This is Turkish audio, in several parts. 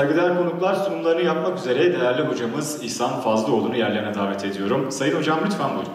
Saygıdeğer konuklar sunumlarını yapmak üzere değerli hocamız İhsan Fazlıoğlu'nu yerlerine davet ediyorum. Sayın hocam lütfen buyurun.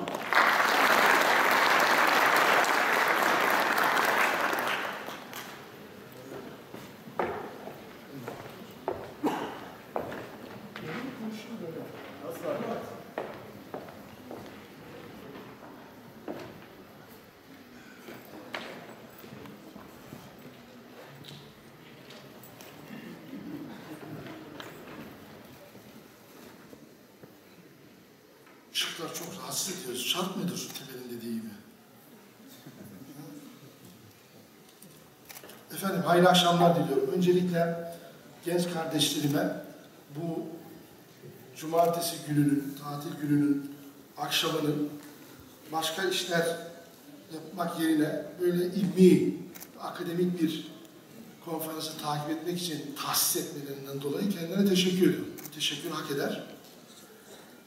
Işıklar çok rahatsız ediyoruz. Şart mıdır şu Temel'in dediği gibi? Efendim hayırlı akşamlar Öncelikle genç kardeşlerime bu cumartesi gününün, tatil gününün akşamının başka işler yapmak yerine böyle ilmi, akademik bir konferansı takip etmek için tahsis etmelerinden dolayı kendilerine teşekkür ediyorum. Teşekkür hak eder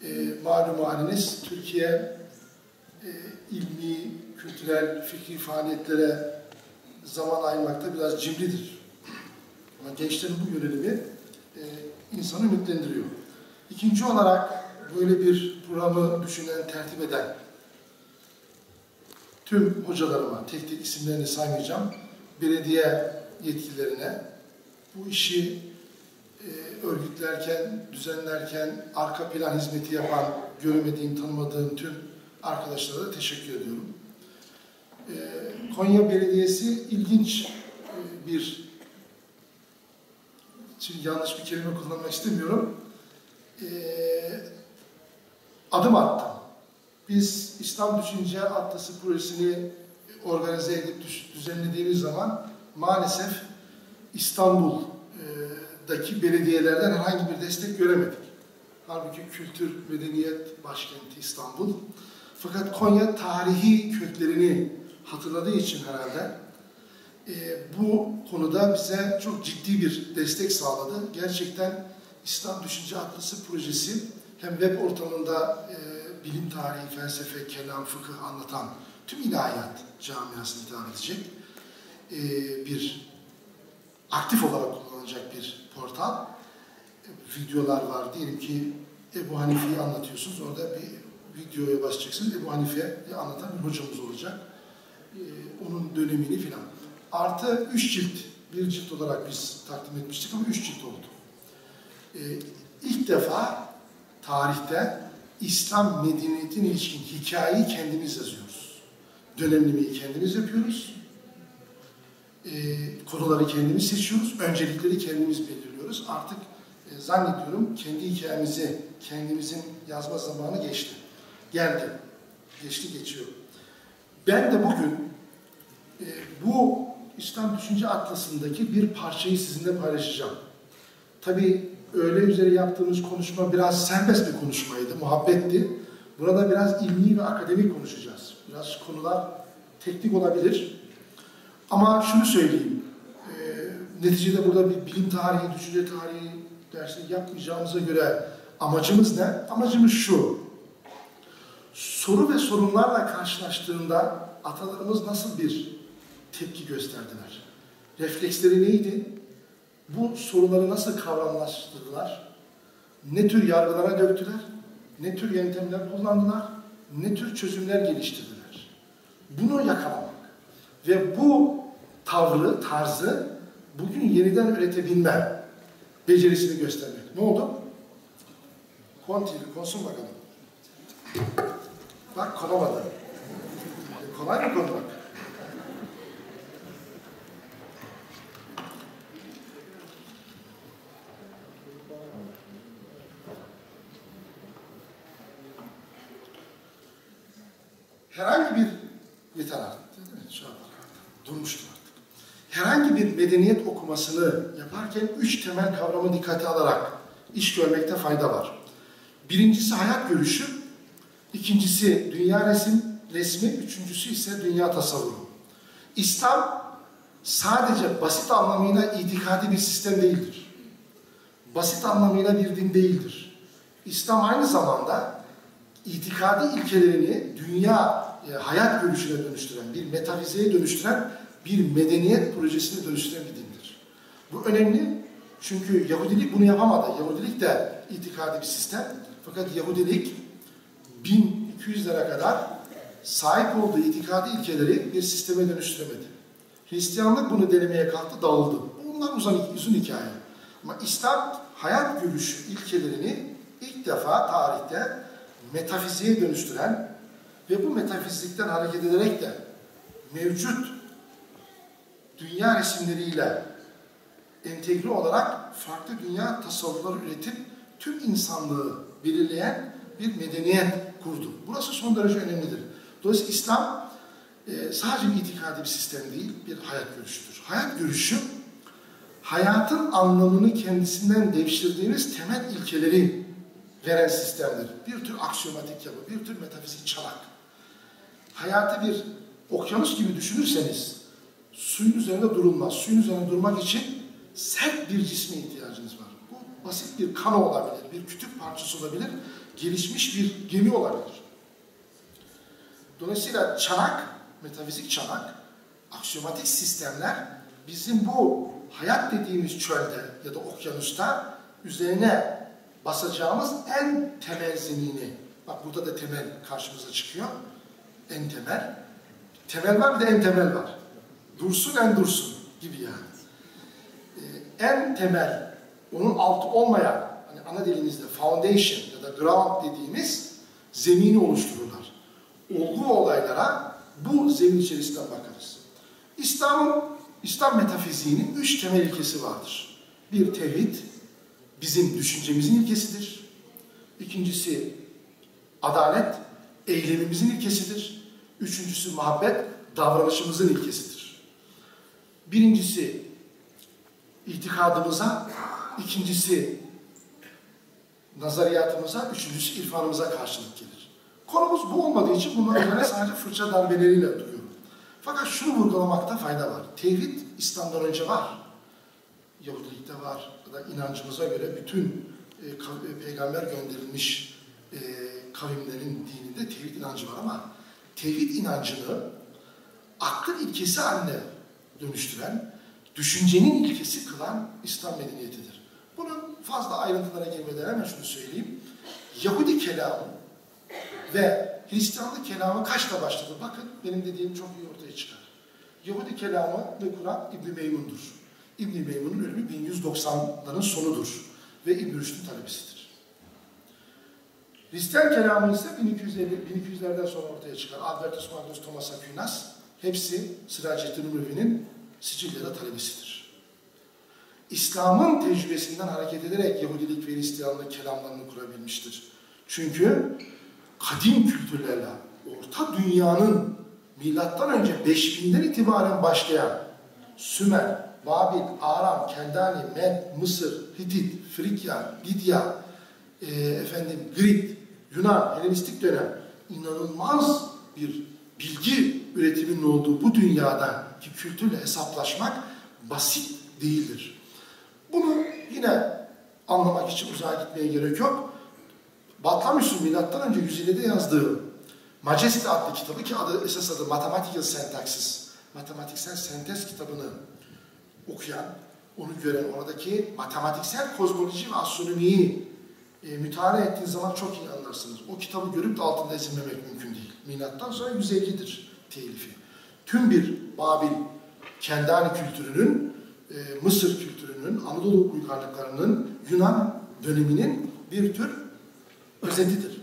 e, malum haliniz Türkiye e, ilmi, kültürel, fikri faaliyetlere zaman ayırmakta biraz cimridir. Ama gençlerin bu yönelimi e, insanı ümitlendiriyor. İkinci olarak böyle bir programı düşünen, tertip eden tüm hocalarıma, tek tek isimlerini saymayacağım, belediye yetkililerine bu işi e, örgütlerken, düzenlerken arka plan hizmeti yapan, görmediğim, tanımadığım tüm arkadaşlara da teşekkür ediyorum. E, Konya Belediyesi ilginç e, bir, şimdi yanlış bir kelime kullanmak istemiyorum, e, adım attı. Biz İslam Düşünce Atlası projesini organize edip düzenlediğimiz zaman maalesef İstanbul daki belediyelerden herhangi bir destek göremedik. Halbuki kültür, medeniyet başkenti İstanbul. Fakat Konya tarihi köklerini hatırladığı için herhalde e, bu konuda bize çok ciddi bir destek sağladı. Gerçekten İslam Düşünce Atlası projesi hem web ortamında e, bilim tarihi, felsefe, kelam, fıkıh anlatan tüm ilahiyat camiasını hitap edecek e, bir aktif olarak kullanılacak bir portal. Videolar var. Diyelim ki Ebu Hanife'yi anlatıyorsunuz. Orada bir videoya basacaksınız. Ebu Hanife'yi anlatan bir hocamız olacak. Ee, onun dönemini filan. Artı üç cilt. Bir cilt olarak biz takdim etmiştik ama üç cilt oldu. Ee, ilk defa tarihte İslam medeniyetine ilişkin hikayeyi kendimiz yazıyoruz. Dönemlemeyi kendimiz yapıyoruz e, konuları kendimiz seçiyoruz, öncelikleri kendimiz belirliyoruz. Artık e, zannediyorum kendi hikayemizi, kendimizin yazma zamanı geçti. Geldi. Geçti, geçiyor. Ben de bugün e, bu İslam Düşünce Atlası'ndaki bir parçayı sizinle paylaşacağım. Tabii öğle üzeri yaptığımız konuşma biraz serbest bir konuşmaydı, muhabbetti. Burada biraz ilmi ve akademik konuşacağız. Biraz konular teknik olabilir. Ama şunu söyleyeyim, e, neticede burada bir bilim tarihi, düşünce tarihi dersini yapmayacağımıza göre amacımız ne? Amacımız şu, soru ve sorunlarla karşılaştığında atalarımız nasıl bir tepki gösterdiler? Refleksleri neydi? Bu soruları nasıl kavramlaştırdılar? Ne tür yargılara döktüler? Ne tür yöntemler kullandılar? Ne tür çözümler geliştirdiler? Bunu yakalamak ve bu tavrı, tarzı bugün yeniden üretebilme becerisini göstermek. Ne oldu? Kontili, konsun bakalım. Bak konamadı. Kolay mı konmak? Herhangi bir yeter artık değil mi? Şu an durmuştur herhangi bir medeniyet okumasını yaparken üç temel kavramı dikkate alarak iş görmekte fayda var. Birincisi hayat görüşü, ikincisi dünya resim, resmi, üçüncüsü ise dünya tasavvuru. İslam sadece basit anlamıyla itikadi bir sistem değildir. Basit anlamıyla bir din değildir. İslam aynı zamanda itikadi ilkelerini dünya e, hayat görüşüne dönüştüren, bir metafizeye dönüştüren bir medeniyet projesine dönüştüren bir dindir. Bu önemli Çünkü Yahudilik bunu yapamadı. Yahudilik de itikadi bir sistem. Fakat Yahudilik 1200'lere kadar sahip olduğu itikadi ilkeleri bir sisteme dönüştüremedi. Hristiyanlık bunu denemeye kalktı, dağıldı. Bunlar uzun, uzun hikaye. Ama İslam hayat görüşü ilkelerini ilk defa tarihte metafiziğe dönüştüren ve bu metafizikten hareket ederek de mevcut dünya resimleriyle entegre olarak farklı dünya tasavvurları üretip tüm insanlığı belirleyen bir medeniyet kurdu. Burası son derece önemlidir. Dolayısıyla İslam e, sadece bir itikadi bir sistem değil, bir hayat görüşüdür. Hayat görüşü, hayatın anlamını kendisinden devşirdiğimiz temel ilkeleri veren sistemdir. Bir tür aksiyomatik yapı, bir tür metafizik çanak. Hayatı bir okyanus gibi düşünürseniz, suyun üzerinde durulmaz. Suyun üzerinde durmak için sert bir cisme ihtiyacınız var. Bu basit bir kano olabilir, bir kütük parçası olabilir, gelişmiş bir gemi olabilir. Dolayısıyla çanak, metafizik çanak, aksiyomatik sistemler bizim bu hayat dediğimiz çölde ya da okyanusta üzerine basacağımız en temel zemini. Bak burada da temel karşımıza çıkıyor. En temel. Temel var bir de en temel var. Dursun en dursun gibi yani. Ee, en temel, onun altı olmayan, hani ana dilimizde foundation ya da ground dediğimiz zemini oluştururlar. Olgu olaylara bu zemin içerisinden bakarız. İslam'ın, İslam metafiziğinin üç temel ilkesi vardır. Bir tevhid, bizim düşüncemizin ilkesidir. İkincisi adalet, eylemimizin ilkesidir. Üçüncüsü muhabbet, davranışımızın ilkesidir. Birincisi itikadımıza, ikincisi nazariyatımıza, üçüncüsü irfanımıza karşılık gelir. Konumuz bu olmadığı için bunların üzerine sadece fırça darbeleriyle duruyorum. Fakat şunu vurgulamakta fayda var. Tevhid İslam'dan önce var. Yahudilikte var. Ya da inancımıza göre bütün e, e, peygamber gönderilmiş e, kavimlerin dininde tevhid inancı var ama tevhid inancını aklın ilkesi haline dönüştüren, düşüncenin ilkesi kılan İslam medeniyetidir. Bunun fazla ayrıntılara girmeden hemen şunu söyleyeyim. Yahudi kelamı ve Hristiyanlık kelamı kaçta başladı? Bakın benim dediğim çok iyi ortaya çıkar. Yahudi kelamı ve Kur'an İbn Meymun'dur. İbn Meymun'un ölümü 1190'ların sonudur ve İbn Rüşd'ün talebesidir. Hristiyan kelamı ise 1250, 1200'lerden sonra ortaya çıkar. Albertus Magnus Thomas Aquinas hepsi Siracettin Umevi'nin Sicilya'da talebesidir. İslam'ın tecrübesinden hareket ederek Yahudilik ve Hristiyanlık kelamlarını kurabilmiştir. Çünkü kadim kültürlerle Orta Dünya'nın milattan önce 5000'den itibaren başlayan Sümer, Babil, Aram, Keldani, Med, Mısır, Hitit, Frikya, Lidya, e, efendim Grit, Yunan, Helenistik dönem inanılmaz bir bilgi üretiminin olduğu bu dünyadaki kültürle hesaplaşmak basit değildir. Bunu yine anlamak için uzağa gitmeye gerek yok. Batlamyus'un milattan önce 150'de yazdığı Majesty adlı kitabı ki adı esas adı Mathematical Syntaxis, matematiksel sentez kitabını okuyan, onu gören, oradaki matematiksel kozmoloji ve astronomiyi e, mütalaa ettiğiniz zaman çok iyi anlarsınız. O kitabı görüp de altında ezilmemek mümkün değil. Milattan sonra 150'dir telifi. Tüm bir Babil, Kendani kültürünün, e, Mısır kültürünün, Anadolu uygarlıklarının, Yunan döneminin bir tür özetidir.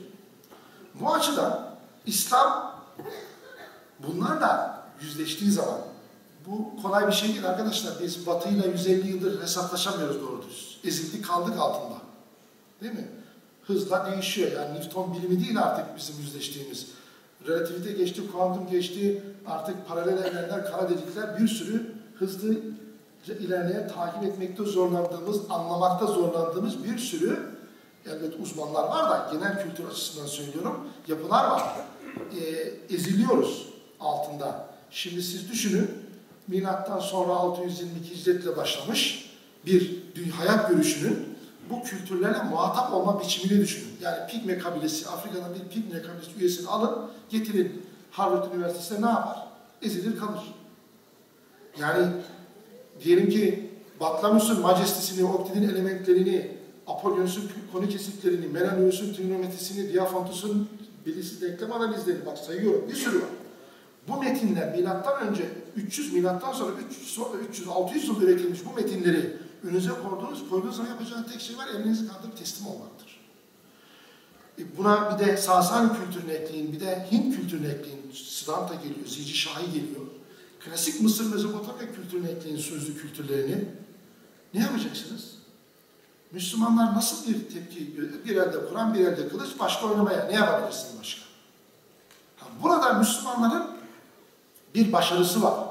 Bu açıdan İslam bunlarla yüzleştiği zaman bu kolay bir şey değil arkadaşlar. Biz Batı'yla 150 yıldır hesaplaşamıyoruz doğru düz. Ezildik kaldık altında. Değil mi? Hızla değişiyor. Yani Newton bilimi değil artık bizim yüzleştiğimiz. Relativite geçti, kuantum geçti, artık paralel evrenler, kara delikler bir sürü hızlı ilerleyen, takip etmekte zorlandığımız, anlamakta zorlandığımız bir sürü elbet uzmanlar var da genel kültür açısından söylüyorum yapılar var. E, eziliyoruz altında. Şimdi siz düşünün milattan sonra 622 hicretle başlamış bir hayat görüşünün bu kültürlerle muhatap olma biçimini düşünün. Yani Pigme kabilesi, Afrika'dan bir Pigme kabilesi üyesini alın, getirin Harvard Üniversitesi'ne ne yapar? Ezilir kalır. Yani diyelim ki Batlamyus'un majestesini, Oktid'in elementlerini, Apollonus'un konu kesitlerini, Menelaus'un trigonometrisini, Diophantus'un bilisi denklem analizlerini bak sayıyorum bir sürü var. Bu metinler milattan önce 300 milattan sonra 300 300 600 yıl üretilmiş bu metinleri önünüze koyduğunuz koyduğunuz zaman yapacağınız tek şey var elinizi kaldırıp teslim olmaktır. E buna bir de Sasani kültürünü ekleyin, bir de Hint kültürünü ekleyin. Siddhanta geliyor, Zici Şahi geliyor. Klasik Mısır Mezopotamya kültürünü ekleyin, sözlü kültürlerini. Ne yapacaksınız? Müslümanlar nasıl bir tepki Bir elde Kur'an, bir elde kılıç, başka oynamaya. Ne yapabilirsin başka? Ha, burada Müslümanların bir başarısı var.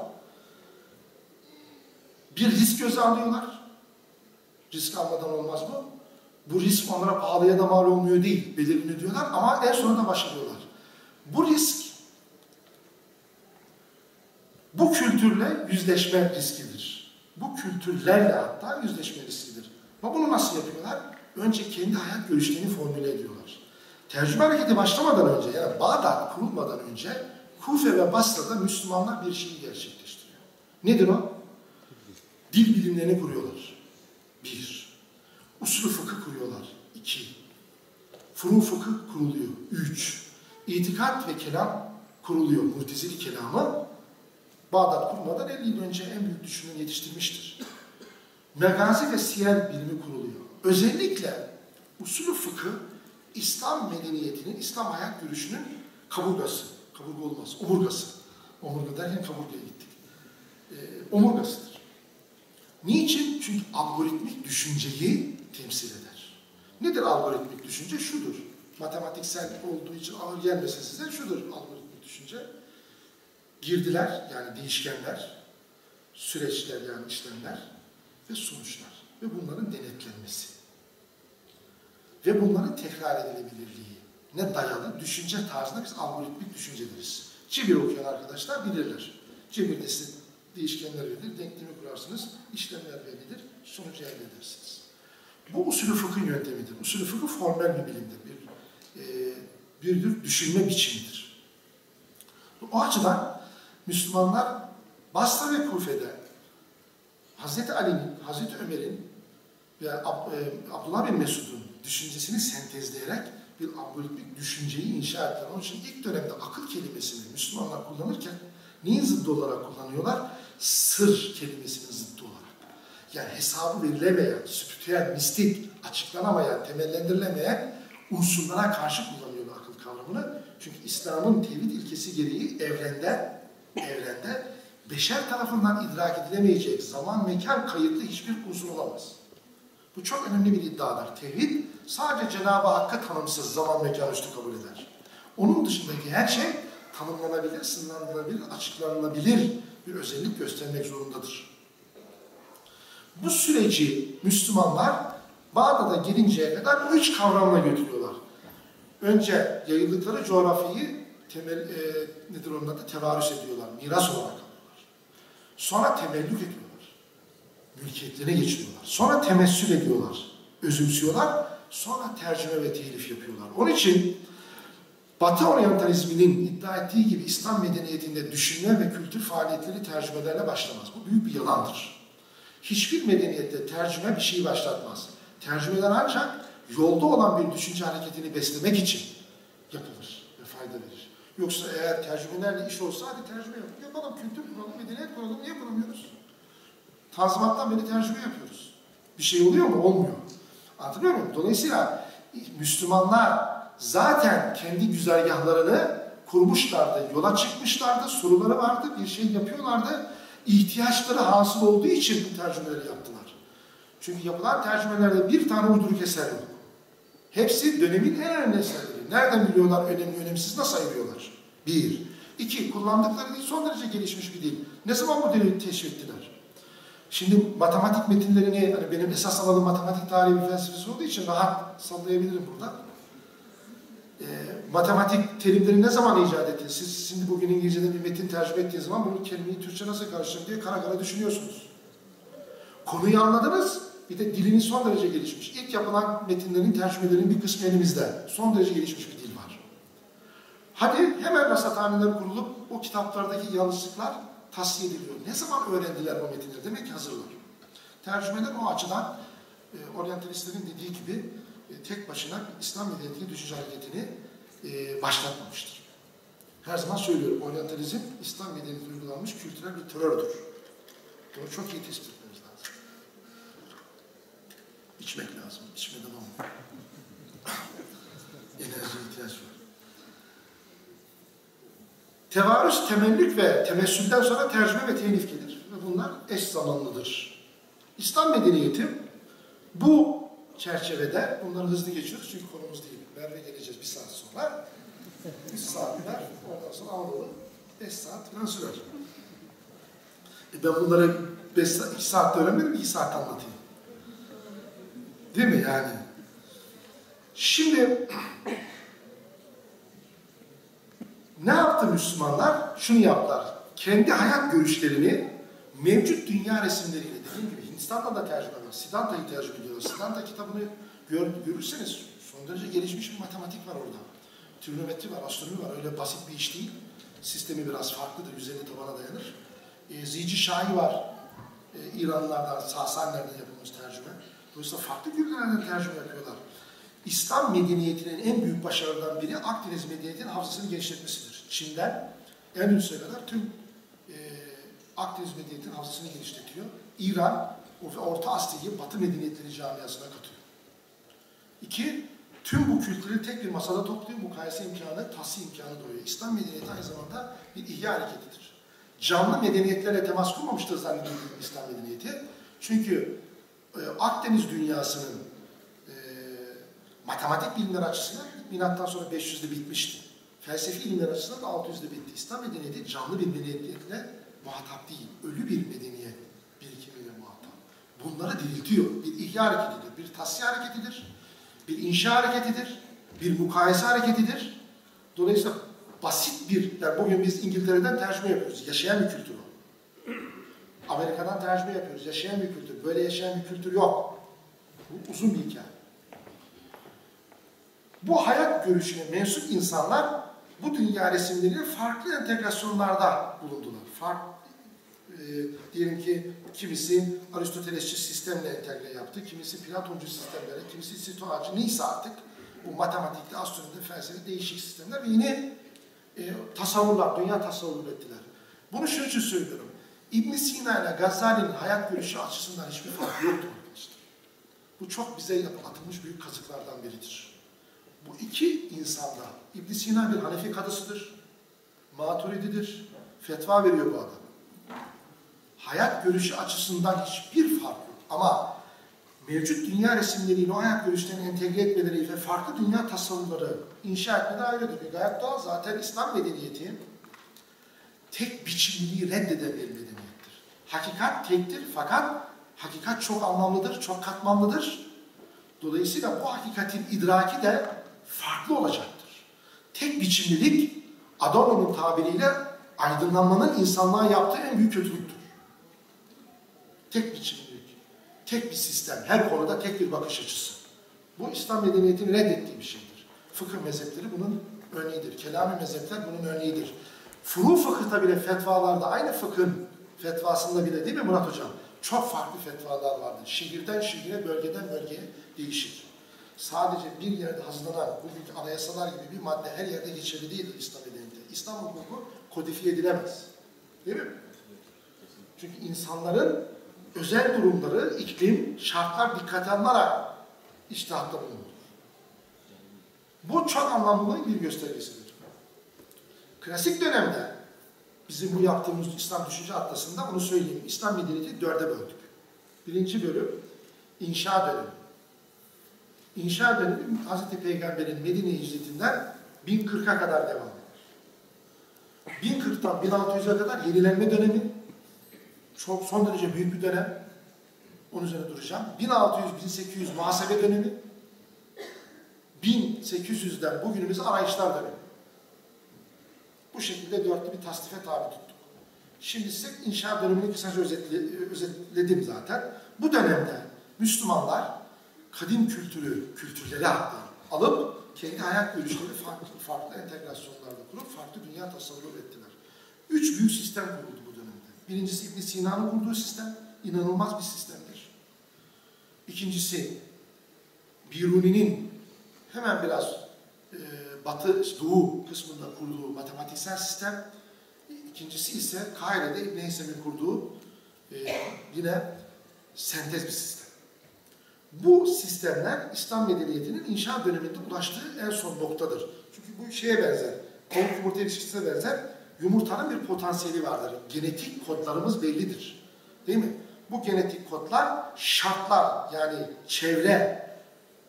Bir risk göze alıyorlar. Risk almadan olmaz mı? Bu risk onlara pahalıya da mal olmuyor değil. Belirli diyorlar ama en sonunda başarıyorlar. Bu risk bu kültürle yüzleşme riskidir. Bu kültürlerle hatta yüzleşme riskidir. Ama bunu nasıl yapıyorlar? Önce kendi hayat görüşlerini formüle ediyorlar. Tercüme hareketi başlamadan önce yani Bağdat kurulmadan önce Kufe ve Basra'da Müslümanlar bir şeyi gerçekleştiriyor. Nedir o? Dil bilimlerini kuruyorlar. Bir. Usulü fıkıh kuruyorlar. İki. Furu fıkıh kuruluyor. Üç. İtikat ve kelam kuruluyor. Mutezili kelamı Bağdat kurmadan 50 yıl önce en büyük düşünün yetiştirmiştir. Megazi ve siyer bilimi kuruluyor. Özellikle usulü fıkıh İslam medeniyetinin, İslam hayat görüşünün kaburgası. Kaburga olmaz, omurgası. Omurga derken kaburgaya gittik. Ee, omurgasıdır. Niçin? Çünkü algoritmik düşünceyi temsil eder. Nedir algoritmik düşünce? Şudur. Matematiksel olduğu için ağır gelmesin size şudur algoritmik düşünce. Girdiler yani değişkenler, süreçler yani işlemler ve sonuçlar ve bunların denetlenmesi ve bunların tekrar edilebilirliği ne dayalı düşünce tarzında biz algoritmik düşünce deriz. Cebir okuyan arkadaşlar bilirler. Cebirde size değişkenler verilir, denklemi kurarsınız, işlemler verilir, sonucu elde edersiniz. Bu usulü fıkıh yöntemidir. Usulü fıkıh formel bir bilimdir, bir, e, bir, bir düşünme biçimidir. O açıdan Müslümanlar Basra ve Kufe'de Hazreti Ali'nin, Hazreti Ömer'in ve Ab, e, Abdullah bin Mesud'un düşüncesini sentezleyerek bir algoritmik düşünceyi inşa ettiler. Onun için ilk dönemde akıl kelimesini Müslümanlar kullanırken neyin zıddı olarak kullanıyorlar? Sır kelimesinin zıddı olarak. Yani hesabı verilemeyen, spiritüel, mistik, açıklanamayan, temellendirilemeyen unsurlara karşı kullanıyorlar akıl kavramını. Çünkü İslam'ın tevhid ilkesi gereği evrende, evrende beşer tarafından idrak edilemeyecek zaman mekan kayıtlı hiçbir unsur olamaz. Bu çok önemli bir iddiadır. Tevhid sadece Cenab-ı Hakk'a tanımsız zaman mekan üstü kabul eder. Onun dışındaki her şey tanımlanabilir, sınırlandırılabilir, açıklanabilir bir özellik göstermek zorundadır. Bu süreci Müslümanlar Bağdat'a gelinceye kadar üç kavramla götürüyorlar. Önce yayıldıkları coğrafyayı temel, e, nedir onun adı? Tevarüs ediyorlar, miras olarak alıyorlar. Sonra temellük ediyorlar mülkiyetlerine geçiriyorlar. Sonra temessül ediyorlar, özümsüyorlar. Sonra tercüme ve telif yapıyorlar. Onun için Batı oryantalizminin iddia ettiği gibi İslam medeniyetinde düşünme ve kültür faaliyetleri tercümelerle başlamaz. Bu büyük bir yalandır. Hiçbir medeniyette tercüme bir şeyi başlatmaz. Tercümeler ancak yolda olan bir düşünce hareketini beslemek için yapılır ve fayda verir. Yoksa eğer tercümelerle iş olsa hadi tercüme yapalım. Yapalım, kültür kuralım, medeniyet kuralım. Niye kuramıyoruz? Tanzimattan beri tercüme yapıyoruz. Bir şey oluyor mu? Olmuyor. Anlatabiliyor muyum? Dolayısıyla Müslümanlar zaten kendi güzergahlarını kurmuşlardı, yola çıkmışlardı, soruları vardı, bir şey yapıyorlardı. İhtiyaçları hasıl olduğu için bu tercümeleri yaptılar. Çünkü yapılan tercümelerde bir tane uyduruk eser yok. Hepsi dönemin en önemli eserleri. Nereden biliyorlar önemli önemsiz nasıl ayırıyorlar? Bir. İki, kullandıkları dil son derece gelişmiş bir dil. Ne zaman bu dili teşvik Şimdi matematik metinlerini, hani benim esas alanım matematik tarihi ve felsefesi olduğu için rahat sallayabilirim burada. E, matematik terimleri ne zaman icat etti? Siz şimdi bugün İngilizce'de bir metin tercüme ettiğiniz zaman bunu kelimeyi Türkçe nasıl karıştırır diye kara kara düşünüyorsunuz. Konuyu anladınız, bir de diliniz son derece gelişmiş. İlk yapılan metinlerin tercümelerinin bir kısmı elimizde. Son derece gelişmiş bir dil var. Hadi hemen rasathaneler kurulup o kitaplardaki yanlışlıklar tasfiye ediliyor. Ne zaman öğrendiler bu metinleri? Demek ki hazırlar. Tercümeler o açıdan e, oryantalistlerin dediği gibi tek başına İslam medeniyetini, düşünce hareketini e, başlatmamıştır. Her zaman söylüyorum, oryantalizm İslam medeniyetine uygulanmış kültürel bir terördür. Bunu çok iyi tespit etmemiz lazım. İçmek lazım, içmeden olmuyor. Enerjiye ihtiyaç var. Tevarüz, temellük ve temessülden sonra tercüme ve telif gelir. Ve bunlar eş zamanlıdır. İslam medeniyeti bu çerçevede, bunları hızlı geçiyoruz çünkü konumuz değil. Merve geleceğiz bir saat sonra. Bir saat ver, ondan sonra Anadolu 5 saat falan sürer. E ben bunları 5 saat, 2 saatte öğrenmedim, 2 saat anlatayım. Değil mi yani? Şimdi ne yaptı Müslümanlar? Şunu yaptılar. Kendi hayat görüşlerini mevcut dünya resimleriyle dediğim gibi Hindistan'da da tercüme var. Siddhanta'yı tercüme ediyorlar. Siddhanta kitabını gör, görürseniz son derece gelişmiş bir matematik var orada. Trigonometri var, astronomi var. Öyle basit bir iş değil. Sistemi biraz farklıdır. 150 tabana dayanır. E, Zici Şahi var. E, İranlılardan, Sasanilerden yapılmış tercüme. Dolayısıyla farklı kültürlerden tercüme yapıyorlar. İslam medeniyetinin en büyük başarılarından biri Akdeniz medeniyetinin hafızasını genişletmesidir. Çin'den Endülüs'e kadar tüm e, Akdeniz medeniyetinin hafızasını genişletiyor. İran, Orta Asya'yı Batı medeniyetleri camiasına katıyor. İki, tüm bu kültürü tek bir masada topluyor, mukayese imkanı, tahsil imkanı doğuyor. İslam medeniyeti aynı zamanda bir ihya hareketidir. Canlı medeniyetlerle temas kurmamıştır zannediyorum İslam medeniyeti. Çünkü e, Akdeniz dünyasının e, matematik bilimler açısından milattan sonra 500'de bitmişti. Felsefi ilimler açısından da 600'de bitti. İslam medeniyeti canlı bir medeniyetle muhatap değil. Ölü bir medeniyet. Bunları diriltiyor. Bir ihya hareketidir, bir tasfiye hareketidir, bir inşa hareketidir, bir mukayese hareketidir. Dolayısıyla basit bir, yani bugün biz İngiltere'den tercüme yapıyoruz. Yaşayan bir kültür o. Amerika'dan tercüme yapıyoruz. Yaşayan bir kültür. Böyle yaşayan bir kültür yok. Bu uzun bir hikaye. Bu hayat görüşüne mensup insanlar bu dünya resimleriyle farklı entegrasyonlarda bulundular. Fark, e, diyelim ki kimisi Aristotelesçi sistemle entegre yaptı, kimisi Platoncu sistemlere, kimisi Stoacı, neyse artık bu matematikte, astronomide, felsefede değişik sistemler ve yine e, tasavvurlar, dünya tasavvur ettiler. Bunu şunun için söylüyorum. ibn Sina ile Gazali'nin hayat görüşü açısından hiçbir fark yoktur. Bu çok bize atılmış büyük kazıklardan biridir. Bu iki insanda ibn Sina bir Hanefi kadısıdır. Maturididir. Fetva veriyor bu adam. Hayat görüşü açısından hiçbir fark yok. Ama mevcut dünya resimleriyle o hayat görüşlerini entegre etmeleri ve farklı dünya tasavvurları inşa etmeleri ayrıdır. Bir gayet doğal. Zaten İslam medeniyeti tek biçimliliği reddeden bir medeniyettir. Hakikat tektir fakat hakikat çok anlamlıdır, çok katmanlıdır. Dolayısıyla bu hakikatin idraki de farklı olacaktır. Tek biçimlilik Adorno'nun tabiriyle aydınlanmanın insanlığa yaptığı en büyük kötülüktür. Tek biçimlilik, tek bir sistem, her konuda tek bir bakış açısı. Bu İslam medeniyetinin reddettiği bir şeydir. Fıkıh mezhepleri bunun örneğidir. Kelami mezhepler bunun örneğidir. Furu fıkıhta bile fetvalarda aynı fıkhın fetvasında bile değil mi Murat Hocam? Çok farklı fetvalar vardır. Şehirden şehire, bölgeden bölgeye değişir. Sadece bir yerde hazırlanan bugünkü anayasalar gibi bir madde her yerde geçerli değildir İslam medeniyeti. İslam hukuku kodifiye edilemez. Değil mi? Çünkü insanların özel durumları, iklim, şartlar dikkate alınarak iştihatta bulunur. Bu çok anlamlılığın bir göstergesidir. Klasik dönemde bizim bu yaptığımız İslam düşünce atlasında bunu söyleyeyim. İslam medeniyeti dörde böldük. Birinci bölüm inşa dönemi. İnşa dönemi Hz. Peygamber'in Medine hicretinden 1040'a kadar devam eder. 1040'tan 1600'e kadar yenilenme dönemi. Çok son derece büyük bir dönem. Onun üzerine duracağım. 1600-1800 muhasebe dönemi. 1800'den bugünümüze arayışlar dönemi. Bu şekilde dörtlü bir tasnife tabi tuttuk. Şimdi size inşa dönemini kısaca özetle, özetledim zaten. Bu dönemde Müslümanlar kadim kültürü, kültürleri hatta alıp kendi hayat görüşleri farklı, farklı entegrasyonlarda kurup farklı dünya tasavvuru ettiler. Üç büyük sistem kuruldu. Birincisi İbn Sina'nın kurduğu sistem, inanılmaz bir sistemdir. İkincisi, Biruni'nin hemen biraz e, batı, doğu kısmında kurduğu matematiksel sistem. İkincisi ise Kahire'de İbn Heysem'in kurduğu e, yine sentez bir sistem. Bu sistemler İslam medeniyetinin inşa döneminde ulaştığı en son noktadır. Çünkü bu şeye benzer, tavuk yumurta ilişkisine benzer. Yumurtanın bir potansiyeli vardır. Genetik kodlarımız bellidir. Değil mi? Bu genetik kodlar şartlar yani çevre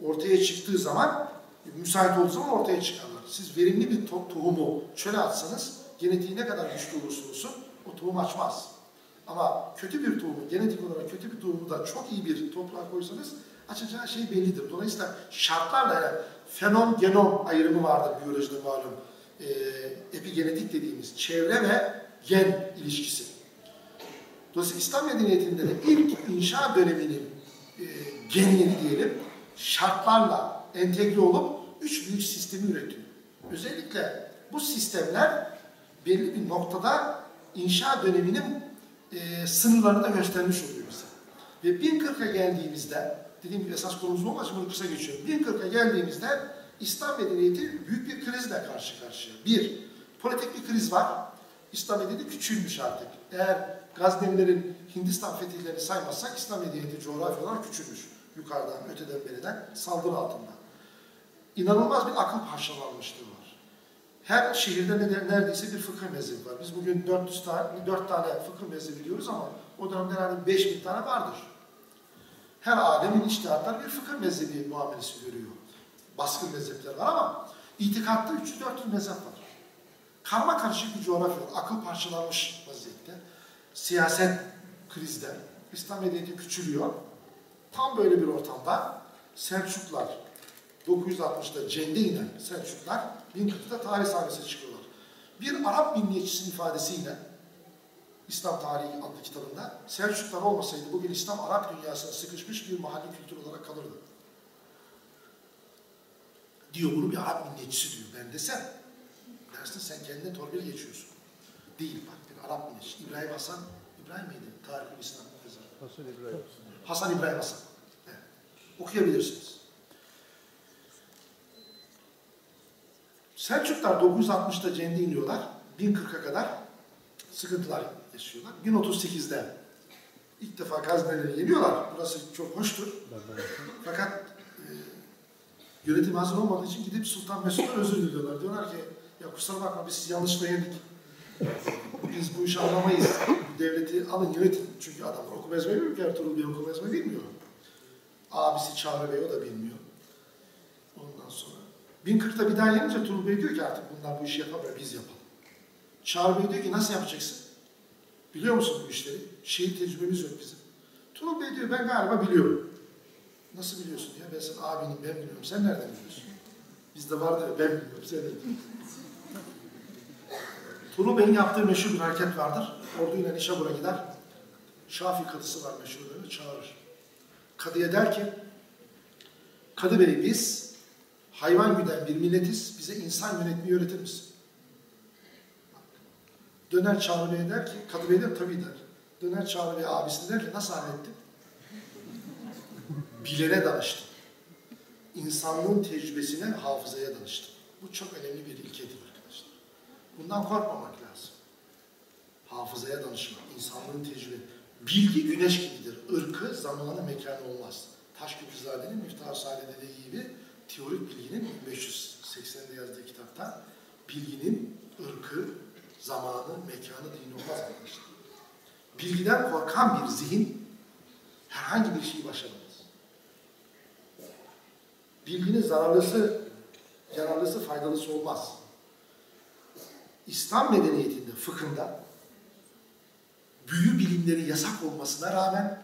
ortaya çıktığı zaman müsait olduğu zaman ortaya çıkarlar. Siz verimli bir to tohumu çöle atsanız genetiği ne kadar güçlü olursa olsun o tohum açmaz. Ama kötü bir tohumu, genetik olarak kötü bir tohumu da çok iyi bir toprağa koysanız açacağı şey bellidir. Dolayısıyla şartlarla yani fenom genom ayrımı vardır biyolojide malum. Ee, epigenetik dediğimiz çevre ve gen ilişkisi. Dolayısıyla İslam medeniyetinde de ilk inşa döneminin e, genleri diyelim şartlarla entegre olup üç büyük sistemi üretiyor. Özellikle bu sistemler belli bir noktada inşa döneminin e, sınırlarını da göstermiş oluyor bize. Ve 1040'a geldiğimizde, dediğim gibi esas konumuz olmaz, bunu kısa geçiyorum. 1040'a geldiğimizde İslam medeniyeti büyük bir krizle karşı karşıya. Bir, politik bir kriz var. İslam medeniyeti küçülmüş artık. Eğer Gaznelilerin Hindistan fetihlerini saymazsak İslam medeniyeti coğrafya olarak küçülmüş. Yukarıdan, öteden beriden saldırı altında. İnanılmaz bir akıl parçalanmışlığı var. Her şehirde neredeyse bir fıkıh mezhebi var. Biz bugün 400 tane, 4 tane fıkıh mezhebi biliyoruz ama o dönemde herhalde 5000 tane vardır. Her alemin iştihatları bir fıkıh mezhebi muamelesi görüyor. Baskın mezhepler var ama itikatta 300-400 mezhep var. Karma karışık bir coğrafya var. Akıl parçalanmış vaziyette. Siyaset krizde. İslam medeniyeti küçülüyor. Tam böyle bir ortamda Selçuklar 960'da Cende inen Selçuklar 1040'da tarih sahnesine çıkıyorlar. Bir Arap milliyetçisinin ifadesiyle İslam Tarihi adlı kitabında Selçuklar olmasaydı bugün İslam Arap dünyasına sıkışmış bir mahalli kültür olarak kalırdı. Diyor bunu bir Arap milliyetçisi diyor. Ben desem dersin sen kendine torpil geçiyorsun. Değil bak bir Arap milliyetçisi. İbrahim Hasan, İbrahim miydi? Tarih İslam Hasan İbrahim. Hasan İbrahim Hasan. Evet. Okuyabilirsiniz. Selçuklar 960'da Cende iniyorlar. 1040'a kadar sıkıntılar yaşıyorlar. 1038'de ilk defa Gaznelileri yeniyorlar. Burası çok hoştur. Fakat yönetim hazır olmadığı için gidip Sultan Mesut'tan özür diliyorlar. Diyorlar ki ya kusura bakma biz yanlışla yendik. Biz bu işi anlamayız. Devleti alın yönetin. Çünkü adamlar okuma yazmayı bilmiyor Ertuğrul Bey okuma yazmayı bilmiyor. Abisi Çağrı Bey o da bilmiyor. Ondan sonra 1040'ta bir daha yenince Turul Bey diyor ki artık bunlar bu işi yapamıyor biz yapalım. Çağrı Bey diyor ki nasıl yapacaksın? Biliyor musun bu işleri? Şehir tecrübemiz yok bizim. Turul Bey diyor ben galiba biliyorum. Nasıl biliyorsun ya? Ben senin abinim ben biliyorum. Sen nereden biliyorsun? Bizde vardır ben biliyorum. Sen biliyorsun? Turul Bey'in yaptığı meşhur bir hareket vardır. Orduyla Nişabur'a gider. Şafi kadısı var meşhur böyle çağırır. Kadıya der ki Kadı Bey biz hayvan güden bir milletiz. Bize insan yönetmeyi öğretir misin? Döner Çağrı Bey der ki, Kadı Bey der tabii der. Döner Çağrı Bey abisine der ki nasıl hallettin? Bilene danıştım. İnsanlığın tecrübesine, hafızaya danıştım. Bu çok önemli bir ilkedir arkadaşlar. Bundan korkmamak lazım. Hafızaya danışmak, insanlığın tecrübe. Bilgi güneş gibidir. Irkı, zamanı, mekanı olmaz. Taşköprüzade'nin Miftah Salih dediği gibi teorik bilginin 1580'de yazdığı kitapta bilginin ırkı, zamanı, mekanı, dini olmaz arkadaşlar. Bilgiden korkan bir zihin herhangi bir şeyi başaramaz. Bilginin zararlısı, yararlısı, faydalısı olmaz. İslam medeniyetinde, fıkhında büyü bilimleri yasak olmasına rağmen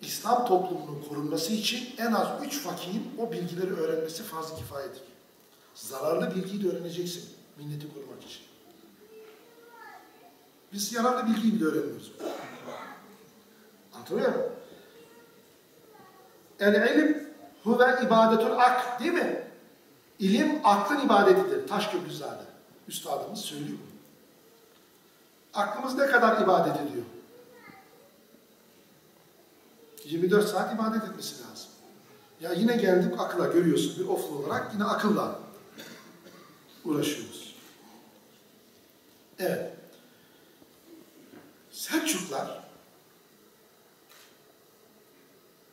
İslam toplumunun korunması için en az üç fakihin o bilgileri öğrenmesi kifayedir. Zararlı bilgiyi de öğreneceksin milleti korumak için. Biz yararlı bilgiyi bile öğrenmiyoruz. Anlatabiliyor muyum? El ilim huve ibadetul ak değil mi? İlim aklın ibadetidir. Taşköprüzade. Üstadımız söylüyor. Aklımız ne kadar ibadet ediyor? 24 saat ibadet etmesi lazım. Ya yine geldik akıla görüyorsun bir oflu olarak yine akılla uğraşıyoruz. Evet. Selçuklar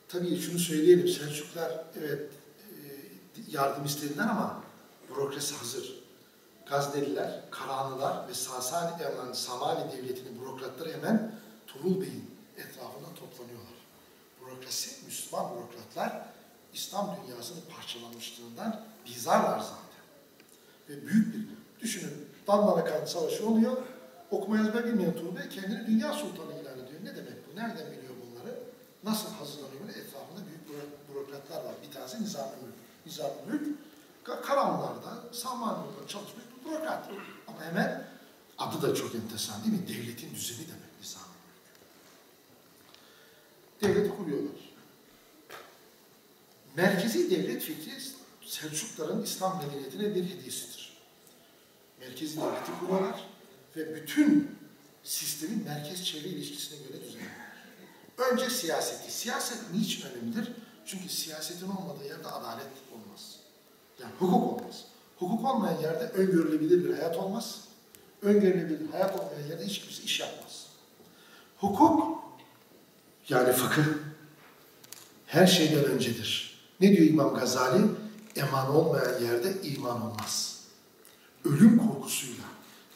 tabii şunu söyleyelim Selçuklar evet e, yardım istediler ama bürokrasi hazır. Gazneliler, Karahanlılar ve Sasani, yani Samani Devleti'nin bürokratları hemen Tuğrul Bey'in etrafında toplanıyorlar. Bürokrasi, Müslüman bürokratlar İslam dünyasının parçalanmışlığından bizarlar zaten. Ve büyük bir, düşünün Danmanakan Savaşı oluyor, okuma yazma bilmeyen Tuğrul Bey kendini dünya sultanı ilan ediyor. Ne demek bu? Nereden? Nasıl hazırlanıyor? Etrafında büyük bürokratlar var. Bir tanesi Nizami Mülk. Nizami Mülk, Karamanlarda, Samanyolu'da çalışmış bir bürokrat. Ama hemen adı da çok enteresan değil mi? Devletin düzeni demek Nizami Mülk. Devleti kuruyorlar. Merkezi devlet fikri Selçukların İslam medeniyetine bir hediyesidir. Merkezi devleti kuruyorlar ve bütün sistemin merkez-çevre ilişkisine göre düzenliyorlar. Önce siyaseti. Siyaset niçin önemlidir? Çünkü siyasetin olmadığı yerde adalet olmaz. Yani hukuk olmaz. Hukuk olmayan yerde öngörülebilir bir hayat olmaz. Öngörülebilir hayat olmayan yerde hiç kimse iş yapmaz. Hukuk, yani fıkıh, her şeyden öncedir. Ne diyor İmam Gazali? Eman olmayan yerde iman olmaz. Ölüm korkusuyla,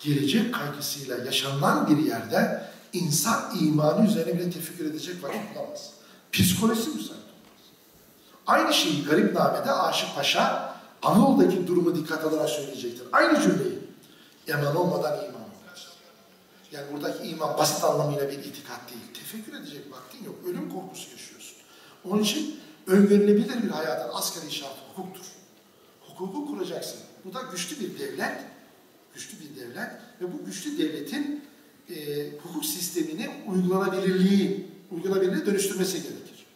gelecek kaygısıyla yaşanılan bir yerde insan imanı üzerine bile tefekkür edecek vakit bulamaz. Psikolojisi müsait olmaz. Aynı şeyi Garip Name'de Aşık Paşa Anadolu'daki durumu dikkat alarak söyleyecektir. Aynı cümleyi. Eman olmadan iman olmaz. Yani buradaki iman basit anlamıyla bir itikat değil. Tefekkür edecek vaktin yok. Ölüm korkusu yaşıyorsun. Onun için öngörülebilir bir hayatın asgari şartı hukuktur. Hukuku kuracaksın. Bu da güçlü bir devlet. Güçlü bir devlet ve bu güçlü devletin e, hukuk sistemini uygulanabilirliği, uygulanabilirliğe dönüştürmesi gerekir.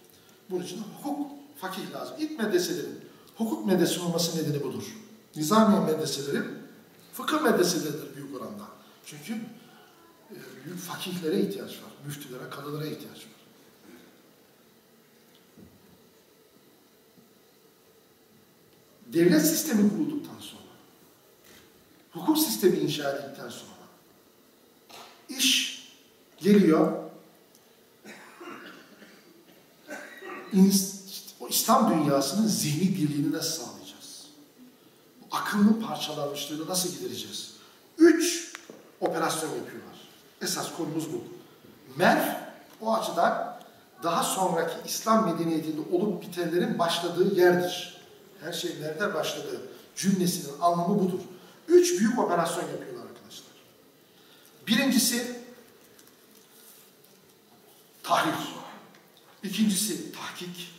Bunun için hukuk, fakih lazım. İlk medreselerin hukuk medresi olması nedeni budur. Nizamiye medreselerin fıkıh medreseleridir büyük oranda. Çünkü e, büyük fakihlere ihtiyaç var. Müftülere, kadılara ihtiyaç var. Devlet sistemi kurulduktan sonra, hukuk sistemi inşa edildikten sonra, iş geliyor, İslam dünyasının zihni birliğini nasıl sağlayacağız? Akıllı parçalanmışlığını nasıl gidereceğiz? Üç operasyon yapıyorlar. Esas konumuz bu. Merv o açıdan daha sonraki İslam medeniyetinde olup bitenlerin başladığı yerdir. Her şey nerede başladı cümlesinin anlamı budur. Üç büyük operasyon arkadaşlar. Birincisi tahrir. İkincisi tahkik.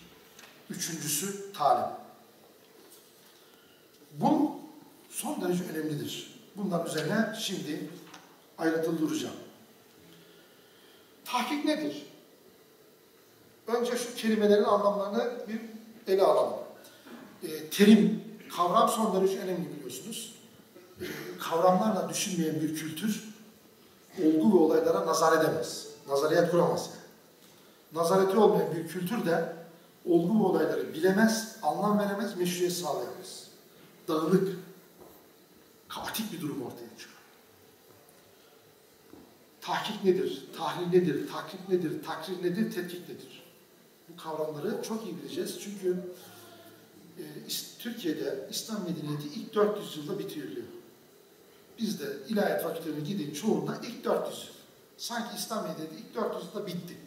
Üçüncüsü talim. Bu son derece önemlidir. Bundan üzerine şimdi ayrıntılı duracağım. Tahkik nedir? Önce şu kelimelerin anlamlarını bir ele alalım. E, terim, kavram son derece önemli biliyorsunuz. E, kavramlarla düşünmeyen bir kültür olgu ve olaylara nazar edemez. Nazariyet kuramaz. Nazareti olmayan bir kültür de olgu ve olayları bilemez, anlam veremez, meşruiyet sağlayamaz. Dağınık, kaotik bir durum ortaya çıkıyor. Tahkik nedir? Tahlil nedir? Takrip nedir? Takrir nedir? Tetkik nedir? Bu kavramları çok iyi bileceğiz. Çünkü e, Türkiye'de İslam medeniyeti ilk 400 yılda bitiriliyor. Bizde ilahiyat fakültelerine gidin çoğunda ilk 400 yıl. Sanki İslam medeniyeti ilk 400 yılda bitti.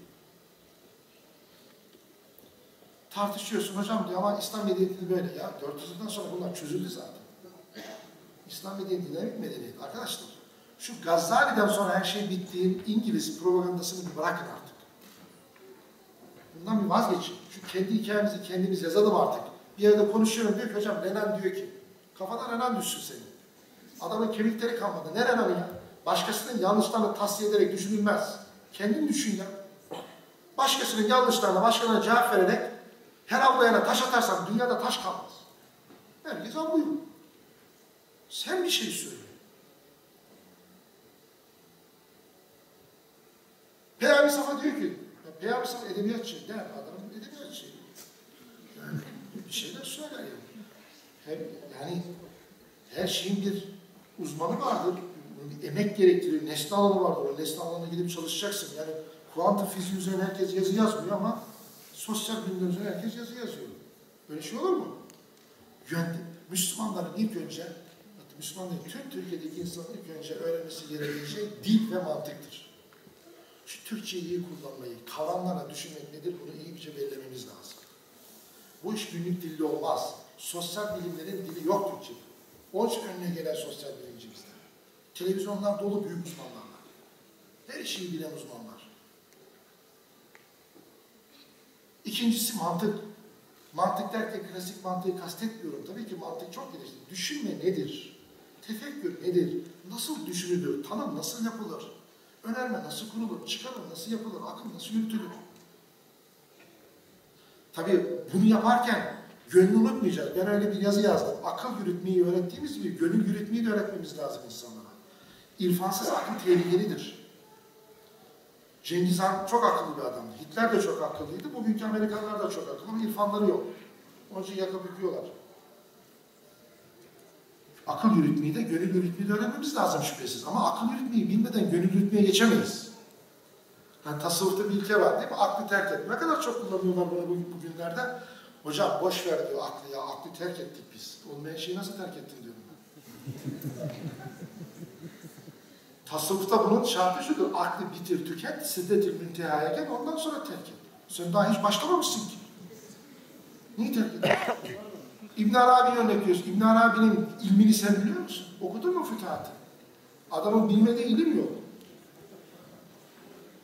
tartışıyorsun hocam diyor ama İslam medeniyeti böyle ya. 400 yıldan sonra bunlar çözüldü zaten. İslam medeniyeti dinamik medeniyet arkadaşlar. Şu Gazali'den sonra her şey bitti. İngiliz propagandasını bırakın artık. Bundan bir vazgeçin. Şu kendi hikayemizi kendimiz yazalım artık. Bir yerde konuşuyorum diyor ki hocam Renan diyor ki kafadan Renan düşsün senin. Adamın kemikleri kalmadı. Ne Renan'ı ya? Başkasının yanlışlarını tasfiye ederek düşünülmez. Kendin düşün ya. Başkasının yanlışlarına başkalarına cevap vererek her avlayana taş atarsan dünyada taş kalmaz. Herkes avlıyor. Sen bir şey söyle. Peygamber Safa diyor ki, Peygamber Safa edebiyatçı, ne adamın edebiyatçı. Yani bir şeyler söyler yani. Hem, yani her şeyin bir uzmanı vardır. Bir emek gerektiriyor. Nesne alanı vardır. O nesne alanına gidip çalışacaksın. Yani kuantum fiziği üzerine herkes yazı yazmıyor ama sosyal bilimler üzerine herkes yazı yazıyor. Böyle şey olur mu? Yönde, Müslümanların ilk önce, Müslümanların tüm Türkiye'deki insanın ilk önce öğrenmesi gereken şey dil ve mantıktır. Şu Türkçeyi iyi kullanmayı, kavramlarla düşünmek nedir bunu iyi iyice belirlememiz lazım. Bu iş günlük dilli olmaz. Sosyal bilimlerin dili yok Türkçe'de. İçin önüne gelen sosyal bilimci bizde. Televizyonlar dolu büyük uzmanlarla. Her şeyi bilen uzmanlar. İkincisi mantık. Mantık derken klasik mantığı kastetmiyorum. Tabii ki mantık çok gelişti. Düşünme nedir? Tefekkür nedir? Nasıl düşünülür? Tanım nasıl yapılır? Önerme nasıl kurulur? Çıkarım nasıl yapılır? Akıl nasıl yürütülür? Tabii bunu yaparken gönlü unutmayacağız. Ben öyle bir yazı yazdım. Akıl yürütmeyi öğrettiğimiz gibi gönül yürütmeyi de öğretmemiz lazım insanlara. İrfansız akıl tehlikelidir. Cengiz Han çok akıllı bir adamdı. Hitler de çok akıllıydı. Bugünkü Amerikalılar da çok akıllı ama irfanları yok. Onun için yaka büküyorlar. Akıl yürütmeyi de, gönül yürütmeyi de öğrenmemiz lazım şüphesiz. Ama akıl yürütmeyi bilmeden gönül yürütmeye geçemeyiz. Yani tasavvufta bir ilke var değil mi? Aklı terk et. Ne kadar çok kullanıyorlar bunu bugünlerde. Hocam boş ver diyor aklı ya. Aklı terk ettik biz. Olmayan şeyi nasıl terk ettin diyorum ben. Tasavvufta bunun şartı şudur. Aklı bitir, tüket, siddetil müntehaya gel, ondan sonra terk et. Sen daha hiç başlamamışsın ki. Niye terk ediyorsun? İbn Arabi'yi örnek veriyoruz. İbn Arabi'nin ilmini sen biliyor musun? Okudun mu fütuhatı? Adamın bilmediği ilim yok.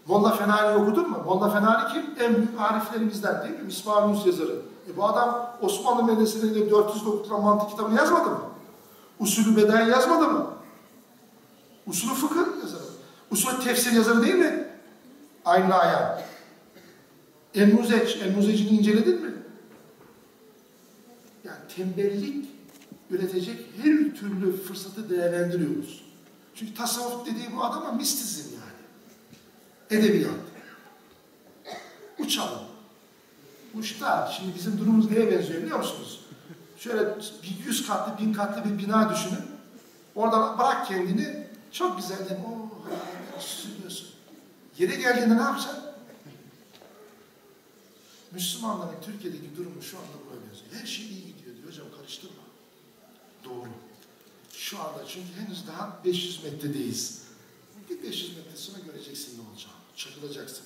Molla Fenari okudun mu? Molla Fenari kim? En büyük ariflerimizden değil mi? Misbah yazarı. E bu adam Osmanlı medreselerinde 400 okutulan mantık kitabını yazmadı mı? Usulü bedayı yazmadı mı? Usulü fıkıh yazarı. Usulü tefsir yazarı değil mi? Aynı ayağın. El-Muzeç, El-Muzec'ini inceledin mi? Yani tembellik üretecek her türlü fırsatı değerlendiriyoruz. Çünkü tasavvuf dediği bu adama mistizm yani. Edebiyat. Uçalım. Uçta. Şimdi bizim durumumuz neye benziyor biliyor musunuz? Şöyle bir yüz katlı, bin katlı bir bina düşünün. Oradan bırak kendini. Çok güzel değil mi? Oh, süzülüyorsun. Yere geldiğinde ne yapacaksın? Müslümanların Türkiye'deki durumu şu anda buna benziyor. Her şey iyi gidiyor diyor hocam karıştırma. Doğru. Şu anda çünkü henüz daha 500 metredeyiz. Bir 500 metre sonra göreceksin ne olacağını. Çakılacaksın.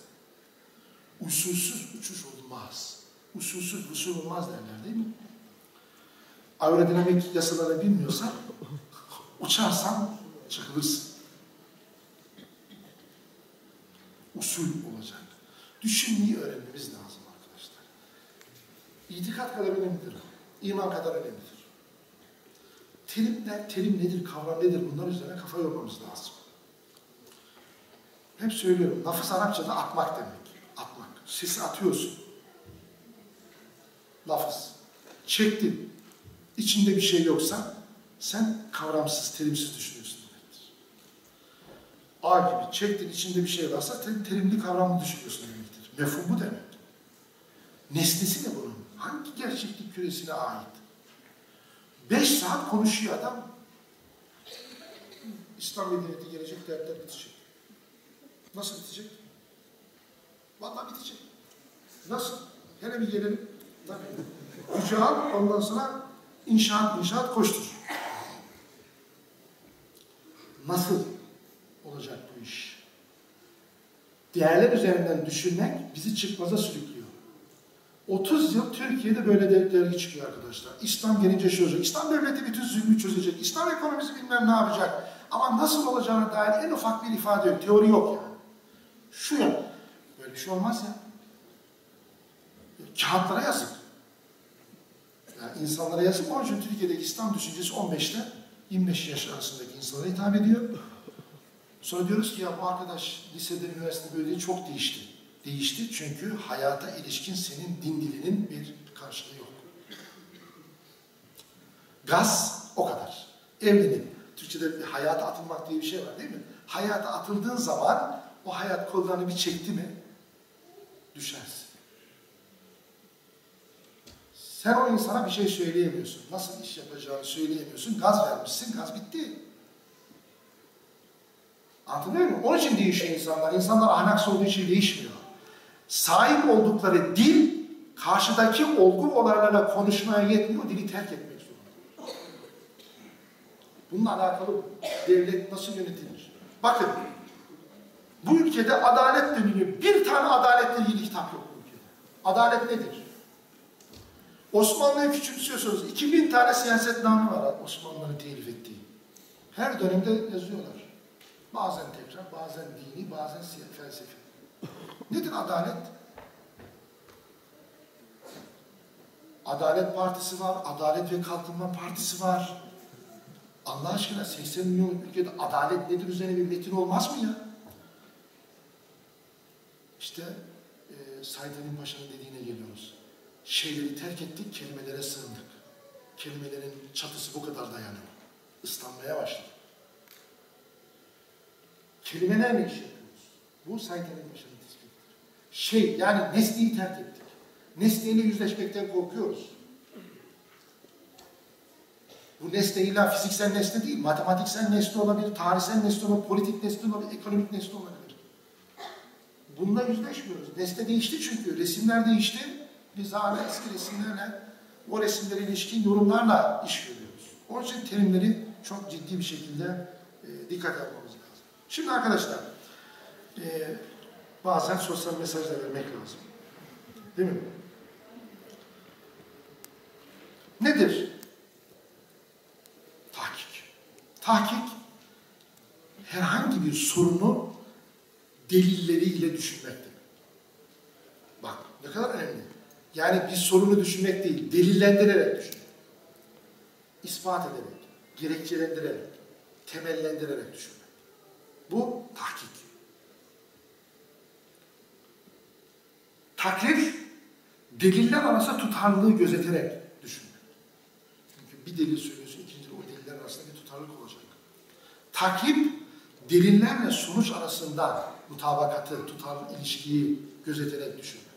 Usulsüz uçuş olmaz. Usulsüz usul olmaz derler değil mi? Aerodinamik yasaları bilmiyorsan uçarsan çakılırsın. Usul olacak. Düşünmeyi öğrenmemiz lazım arkadaşlar. İtikat kadar önemlidir. İman kadar önemlidir. Terimler, terim nedir, kavram nedir bunlar üzerine kafa yormamız lazım. Hep söylüyorum, lafız Arapçada atmak demek. Atmak. Sesi atıyorsun. Lafız. Çektin. İçinde bir şey yoksa sen kavramsız, terimsiz düşünüyorsun demektir. A gibi çektin içinde bir şey varsa sen terimli kavramlı düşünüyorsun demektir. Mefhum bu demek. Nesnesi ne bunun? Hangi gerçeklik küresine ait? Beş saat konuşuyor adam. İslam medeniyeti gelecek, dertler bitecek. Nasıl bitecek? Vallahi bitecek. Nasıl? Hele bir gelelim. Tabii. Al, ondan sonra inşaat inşaat koştur. Nasıl olacak bu iş? Değerler üzerinden düşünmek bizi çıkmaza sürüklüyor. 30 yıl Türkiye'de böyle dergi çıkıyor arkadaşlar. İslam gelince olacak. İslam devleti bütün zulmü çözecek. İslam ekonomisi bilmem ne yapacak. Ama nasıl olacağına dair en ufak bir ifade yok. Teori yok yani. Şu ya. Böyle bir şey olmaz ya. Kağıtlara yazık. Yani insanlara yazık. Onun için Türkiye'deki İslam düşüncesi 15'te 25 yaş arasındaki insanlara hitap ediyor. Sonra diyoruz ki ya bu arkadaş lisede, üniversitede böyle çok değişti. Değişti çünkü hayata ilişkin senin din dilinin bir karşılığı yok. Gaz o kadar. Evlilik. Türkçe'de bir hayata atılmak diye bir şey var değil mi? Hayata atıldığın zaman o hayat kollarını bir çekti mi düşersin. Sen o insana bir şey söyleyemiyorsun. Nasıl iş yapacağını söyleyemiyorsun. Gaz vermişsin, gaz bitti. Anlatabiliyor muyum? Onun için değişiyor insanlar. İnsanlar ahlaksız olduğu için değişmiyor. Sahip oldukları dil karşıdaki olgu olaylarla konuşmaya yetmiyor, dili terk etmek zorunda. Bununla alakalı devlet nasıl yönetilir? Bakın, bu ülkede adalet deniliyor. Bir tane adaletle ilgili kitap yok bu ülkede. Adalet nedir? Osmanlı'yı küçümsüyorsunuz. 2000 tane siyasetname var Osmanlı'nın telif ettiği. Her dönemde yazıyorlar. Bazen tekrar, bazen dini, bazen felsefi. Nedir adalet? Adalet Partisi var, Adalet ve Kalkınma Partisi var. Allah aşkına 80 milyon ülkede adalet nedir üzerine bir metin olmaz mı ya? İşte e, Said Ali Paşa'nın dediğine geliyoruz. Şeyleri terk ettik, kelimelere sığındık. Kelimelerin çatısı bu kadar dayanıyor. Islanmaya başladı. Kelimelerle iş yapıyoruz. Bu Ali Paşa'nın tespitidir. Şey, yani nesneyi terk ettik. Nesneyle yüzleşmekten korkuyoruz. Bu nesne illa fiziksel nesne değil, matematiksel nesne olabilir, tarihsel nesne olabilir, politik nesne olabilir, ekonomik nesne olabilir. Bununla yüzleşmiyoruz. Nesne değişti çünkü, resimler değişti. Biz hala eski resimlerle, o resimlere ilişkin yorumlarla iş görüyoruz. Onun için terimleri çok ciddi bir şekilde e, dikkat etmemiz lazım. Şimdi arkadaşlar, e, bazen sosyal mesaj da vermek lazım. Değil mi? Nedir? Tahkik. Tahkik, herhangi bir sorunu delilleriyle düşünmektir. Bak ne kadar önemli. Yani bir sorunu düşünmek değil, delillendirerek düşünmek. İspat ederek, gerekçelendirerek, temellendirerek düşünmek. Bu tahkik. Takrir, deliller arasında tutarlılığı gözeterek düşünmek. Çünkü bir delil söylüyorsun, ikinci o deliller arasında bir tutarlılık olacak. Takrip, delillerle sonuç arasında mutabakatı, tutarlı ilişkiyi gözeterek düşünmek.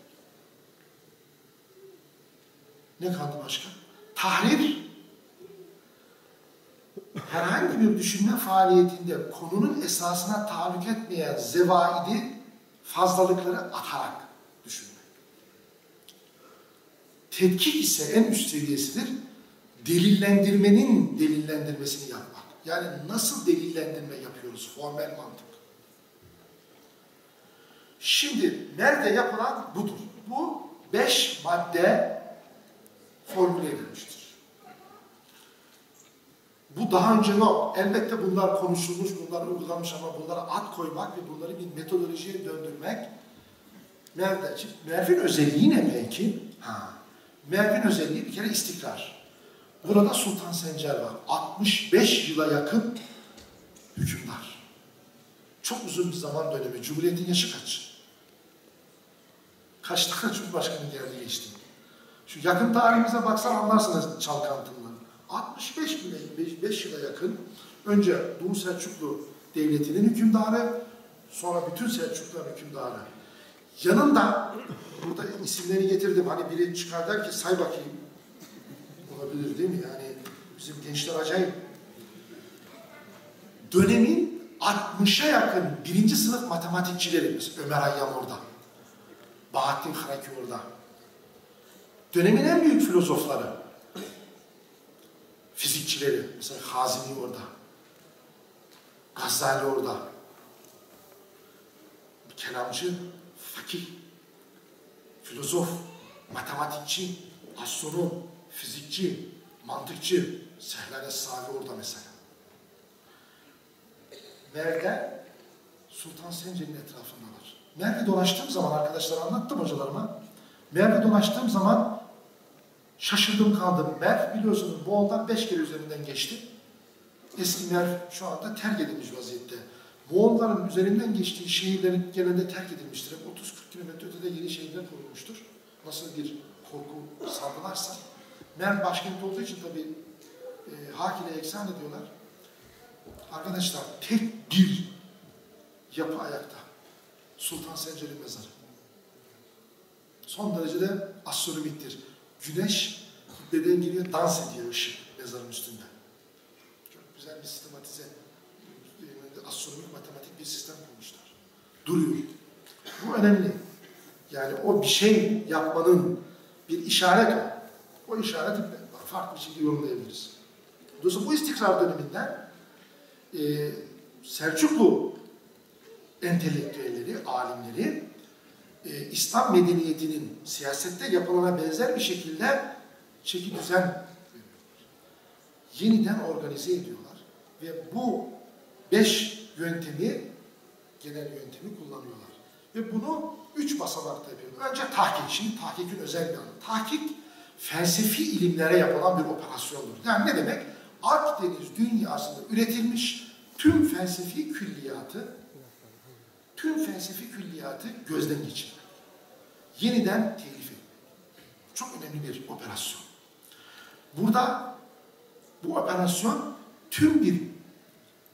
Ne kaldı başka? Tahrir, herhangi bir düşünme faaliyetinde konunun esasına tahallük etmeyen zevaidi, fazlalıkları atarak düşünmek. Tetkik ise en üst seviyesidir. Delillendirmenin delillendirmesini yapmak. Yani nasıl delillendirme yapıyoruz? Formel mantık. Şimdi nerede yapılan budur. Bu beş madde formüle edilmiştir. Bu daha önce yok. Elbette bunlar konuşulmuş, bunlar uygulanmış ama bunlara ad koymak ve bunları bir metodolojiye döndürmek. Merv'in özelliği ne peki? Ha. Merv'in özelliği bir kere istikrar. Burada Sultan Sencer var. 65 yıla yakın hükümdar. Çok uzun bir zaman dönemi. Cumhuriyetin yaşı kaç? Kaç tane Cumhurbaşkanı geldi geçti? Şu yakın tarihimize baksan anlarsınız çalkantından. 65 bile 5 yıla yakın önce Doğu Selçuklu Devleti'nin hükümdarı, sonra bütün Selçukluların hükümdarı. Yanında, burada isimleri getirdim, hani biri çıkar der ki say bakayım. Olabilir değil mi? Yani bizim gençler acayip. Dönemin 60'a yakın birinci sınıf matematikçilerimiz, Ömer Hayyam orada, Bahattin Karaki orada. Dönemin en büyük filozofları, fizikçileri, mesela Hazimi orada, Gazali orada, kelamcı, fakih, filozof, matematikçi, astronom, fizikçi, mantıkçı, Sehlale Savi orada mesela. Nerede? Sultan Sencer'in etrafındalar. Nerede dolaştığım zaman arkadaşlar anlattım hocalarıma. Nerede dolaştığım zaman şaşırdım kaldım. Merv biliyorsunuz Boğaz'dan beş kere üzerinden geçti. Eski Merv şu anda terk edilmiş vaziyette. Moğolların üzerinden geçtiği şehirlerin genelde terk edilmiştir. 30-40 kilometre ötede yeni şehirler kurulmuştur. Nasıl bir korku salgılarsa. Merv başkent olduğu için tabii e, hak ile eksan ediyorlar. Arkadaşlar tek bir yapı ayakta. Sultan Sencer'in mezarı. Son derecede astronomiktir. Güneş Hutbeden geliyor, dans ediyor ışık mezarın üstünde. Çok güzel bir sistematize, astronomik matematik bir sistem kurmuşlar. Duruyor. Bu önemli. Yani o bir şey yapmanın bir işaret o. O işareti farklı bir şekilde yorumlayabiliriz. Dolayısıyla bu istikrar döneminden e, Selçuklu entelektüelleri, alimleri e, İslam medeniyetinin siyasette yapılana benzer bir şekilde çeki düzen veriyorlar. Yeniden organize ediyorlar ve bu beş yöntemi, genel yöntemi kullanıyorlar. Ve bunu üç basamakta yapıyorlar. Önce tahkik. Şimdi tahkikin özel bir anı. Tahkik felsefi ilimlere yapılan bir operasyondur. Yani ne demek? Akdeniz dünyasında üretilmiş tüm felsefi külliyatı tüm felsefi külliyatı gözden geçirmek. Yeniden telif etmek. Çok önemli bir operasyon. Burada bu operasyon tüm bir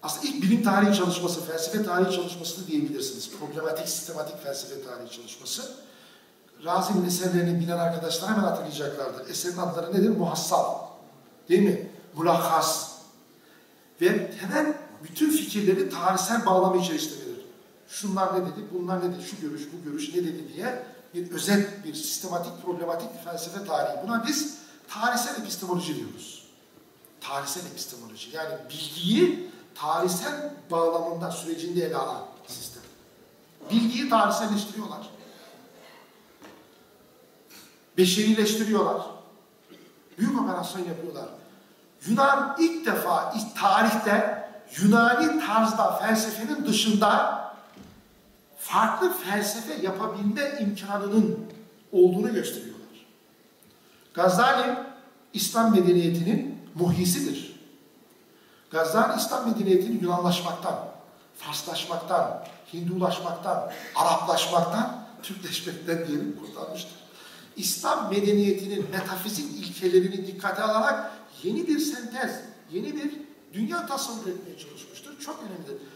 aslında ilk bilim tarihi çalışması, felsefe tarihi çalışması da diyebilirsiniz. Problematik, sistematik felsefe tarihi çalışması. Razi'nin eserlerini bilen arkadaşlar hemen hatırlayacaklardır. Eserin adları nedir? Muhassal. Değil mi? Mulakas. Ve temel bütün fikirleri tarihsel bağlamı içerisinde verir. Şunlar ne dedi, bunlar ne dedi, şu görüş, bu görüş ne dedi diye bir özet, bir sistematik, problematik bir felsefe tarihi. Buna biz tarihsel epistemoloji diyoruz. Tarihsel epistemoloji. Yani bilgiyi tarihsel bağlamında, sürecinde ele alan sistem. Bilgiyi tarihselleştiriyorlar. Beşerileştiriyorlar. Büyük operasyon yapıyorlar. Yunan ilk defa tarihte Yunani tarzda felsefenin dışında farklı felsefe yapabilme imkanının olduğunu gösteriyorlar. Gazali İslam medeniyetinin muhisidir. Gazali İslam medeniyetini Yunanlaşmaktan, Farslaşmaktan, Hindulaşmaktan, Araplaşmaktan, Türkleşmekten diyelim kurtarmıştır. İslam medeniyetinin metafizik ilkelerini dikkate alarak yeni bir sentez, yeni bir dünya tasavvur etmeye çalışmıştır. Çok önemlidir.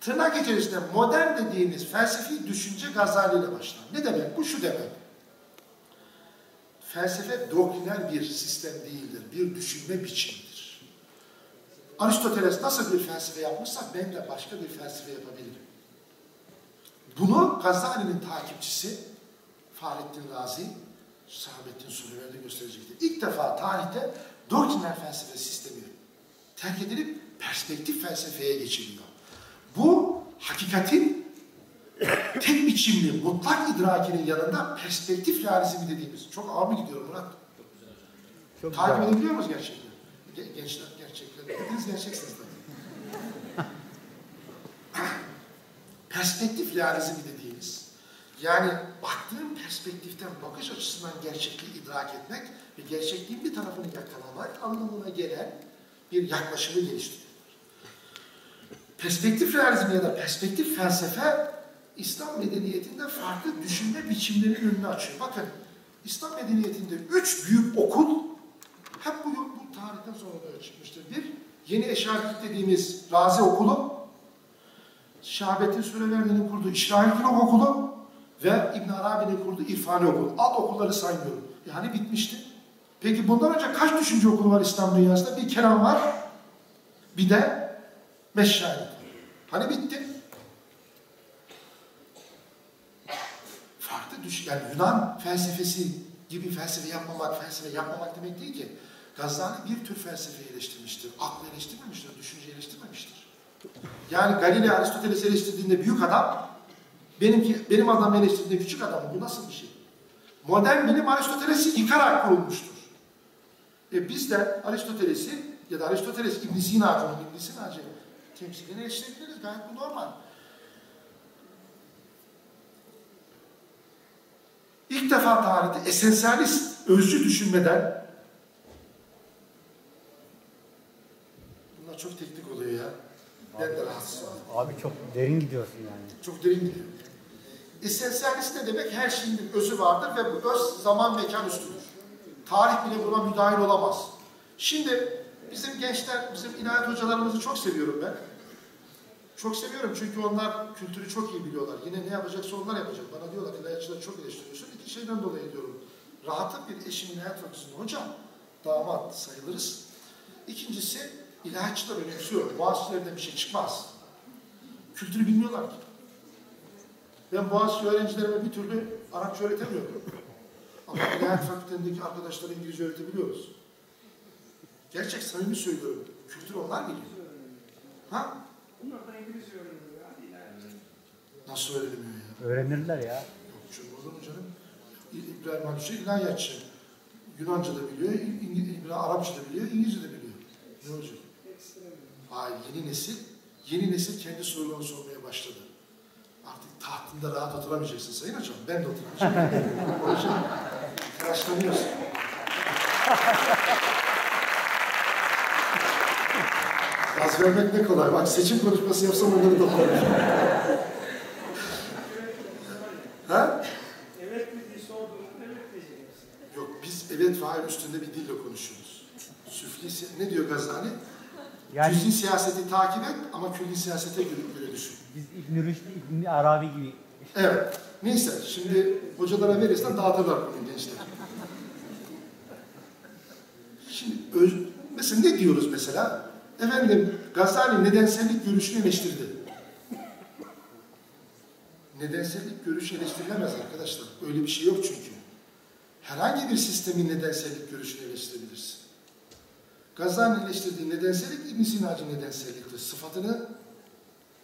Tırnak içerisinde modern dediğimiz felsefi düşünce Gazali ile başlar. Ne demek? Bu şu demek. Felsefe doktriner bir sistem değildir. Bir düşünme biçimidir. Aristoteles nasıl bir felsefe yapmışsa ben de başka bir felsefe yapabilirim. Bunu Gazali'nin takipçisi Fahrettin Razi, Sahabettin Suriver'de gösterecektir. İlk defa tarihte doktriner felsefe sistemi terk edilip perspektif felsefeye geçiliyor. Bu hakikatin tek biçimli, mutlak idrakinin yanında perspektif realizmi dediğimiz. Çok ağır mı gidiyorum Murat? Çok Takip güzel. edebiliyor muyuz gerçekten? Gençler gerçekten. Hepiniz gerçeksiniz tabii. perspektif realizmi dediğimiz. Yani baktığın perspektiften, bakış açısından gerçekliği idrak etmek ve gerçekliğin bir tarafını yakalamak anlamına gelen bir yaklaşımı geliştiriyor. Perspektif realizmi ya da perspektif felsefe İslam medeniyetinde farklı düşünme biçimlerinin önünü açıyor. Bakın İslam medeniyetinde üç büyük okul hep bu, bu tarihten sonra çıkmıştır. Bir, yeni eşarilik dediğimiz Razi okulu, Şahabettin Süreverdi'nin kurduğu İşrail Filok okulu ve İbn Arabi'nin kurduğu İrfani okulu. Alt okulları saymıyorum. Yani bitmişti. Peki bundan önce kaç düşünce okulu var İslam dünyasında? Bir kelam var, bir de Meşşari. Hani bitti? Farklı düş yani Yunan felsefesi gibi felsefe yapmamak, felsefe yapmamak demek değil ki. Gazali bir tür felsefe eleştirmiştir. Aklı eleştirmemiştir, düşünce eleştirmemiştir. Yani Galileo Aristoteles eleştirdiğinde büyük adam, benimki, benim adamı eleştirdiğinde küçük adam. Bu nasıl bir şey? Modern bilim Aristoteles'i yıkarak kurulmuştur. E biz de Aristoteles'i ya da Aristoteles İbn Sina'cının İbn Sina'cı temsilini eleştirebiliriz. Gayet bu normal. İlk defa tarihte esensyalist, özcü düşünmeden bunlar çok teknik oluyor ya. Ben de rahatsız oldum. Abi çok derin gidiyorsun yani. Çok derin gidiyor. Esensyalist ne demek? Her şeyin bir özü vardır ve bu öz zaman mekan üstüdür. Tarih bile buna müdahil olamaz. Şimdi bizim gençler, bizim ilahiyat hocalarımızı çok seviyorum ben. Çok seviyorum çünkü onlar kültürü çok iyi biliyorlar. Yine ne yapacaksa onlar yapacak. Bana diyorlar ilahiyatçılar çok eleştiriyorsun. İki şeyden dolayı diyorum. Rahatım bir eşim ilahiyat fakültesinde. Hocam damat sayılırız. İkincisi ilahiyatçılar önemsiyor. Boğaziçi'lerden bir şey çıkmaz. Kültürü bilmiyorlar ki. Ben Boğaziçi öğrencilerime bir türlü Arapça öğretemiyorum. Ama ilahiyat fakültesindeki arkadaşlara İngilizce öğretebiliyoruz. Gerçek samimi söylüyorum. Kültür onlar biliyor. Ha? Bunlar da İngilizce öğreniyor yani ileride. Nasıl öğrenemiyor ya? Öğrenirler ya. Yok canım olur mu canım? İbrahim Aleyhisselam ilahiyatçı. Yunanca da biliyor, İngiliz, Arapça da biliyor, İngilizce de biliyor. Ne olacak? Hayır, yeni nesil, yeni nesil kendi sorularını sormaya başladı. Artık tahtında rahat oturamayacaksın Sayın Hocam. Ben de oturamayacağım. Hocam, tıraşlanıyorsun. Gaz vermek ne kolay. Bak seçim konuşması yapsam onları da konuşurum. ha? Evet mi diye sorduğum evet diyeceksin. Yok biz evet ve hayır üstünde bir dille konuşuyoruz. Süfli ne diyor Gazali? Yani Cüz'i siyaseti takip et ama külli siyasete göre, göre düşün. biz İbn-i Rüşd, İbn-i Arabi gibi Evet. Neyse şimdi hocalara verirsen dağıtırlar bunu gençler. Şimdi öz, mesela ne diyoruz mesela? Efendim Gazali nedensellik görüşünü eleştirdi. Nedensellik görüşü eleştirilemez arkadaşlar. Öyle bir şey yok çünkü. Herhangi bir sistemin nedensellik görüşünü eleştirebilirsin. Gazali'nin eleştirdiği nedensellik İbn Sina'cı nedenselliktir. Sıfatını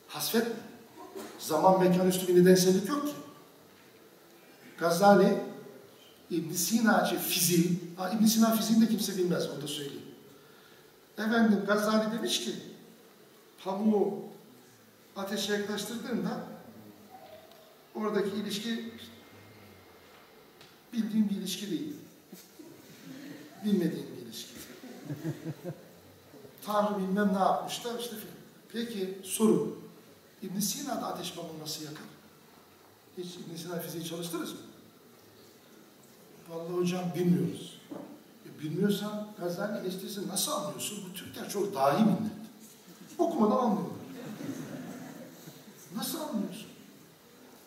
hasfetme. Zaman mekan üstü bir nedensellik yok ki. Gazali İbn Sina'cı fiziği, İbn Sina fiziğini de kimse bilmez, onu da söyleyeyim. Efendim Gazali demiş ki, pamuğu ateşe yaklaştırdığında oradaki ilişki bildiğin bir ilişki değil. Bilmediğin bir ilişki. Tanrı bilmem ne yapmış da işte filan. Peki soru. İbn Sina da ateş pamuğu nasıl yakar? Hiç İbn Sina fiziği çalıştınız mı? Vallahi hocam bilmiyoruz. Bilmiyorsan Gazali eleştirisini nasıl anlıyorsun? Bu Türkler çok dahi millet. Okumadan anlıyorlar. Nasıl anlıyorsun?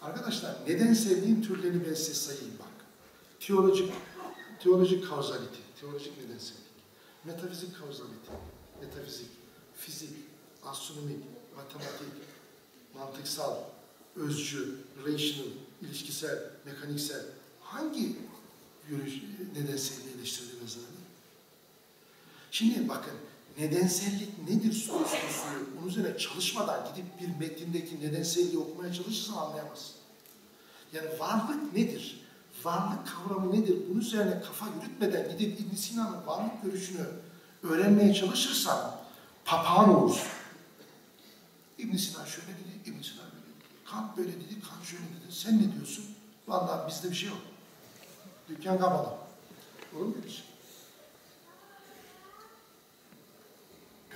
Arkadaşlar nedenselliğin türlerini ben size sayayım bak. Teolojik, teolojik kauzalite, teolojik nedensellik. Metafizik kauzalite, metafizik, fizik, astronomik, matematik, mantıksal, özcü, rational, ilişkisel, mekaniksel hangi görüş nedenselliği eleştirdi Gazali? Şimdi bakın nedensellik nedir sorusu soruyor. Onun üzerine çalışmadan gidip bir metindeki nedenselliği okumaya çalışırsan anlayamazsın. Yani varlık nedir? Varlık kavramı nedir? Bunun üzerine kafa yürütmeden gidip İbn Sina'nın varlık görüşünü öğrenmeye çalışırsan papağan olursun. İbn Sina şöyle dedi, İbn Sina böyle dedi. Kant böyle dedi, Kant şöyle dedi. Sen ne diyorsun? Vallahi bizde bir şey yok. Dükkan kapalı. Olur mu bir şey?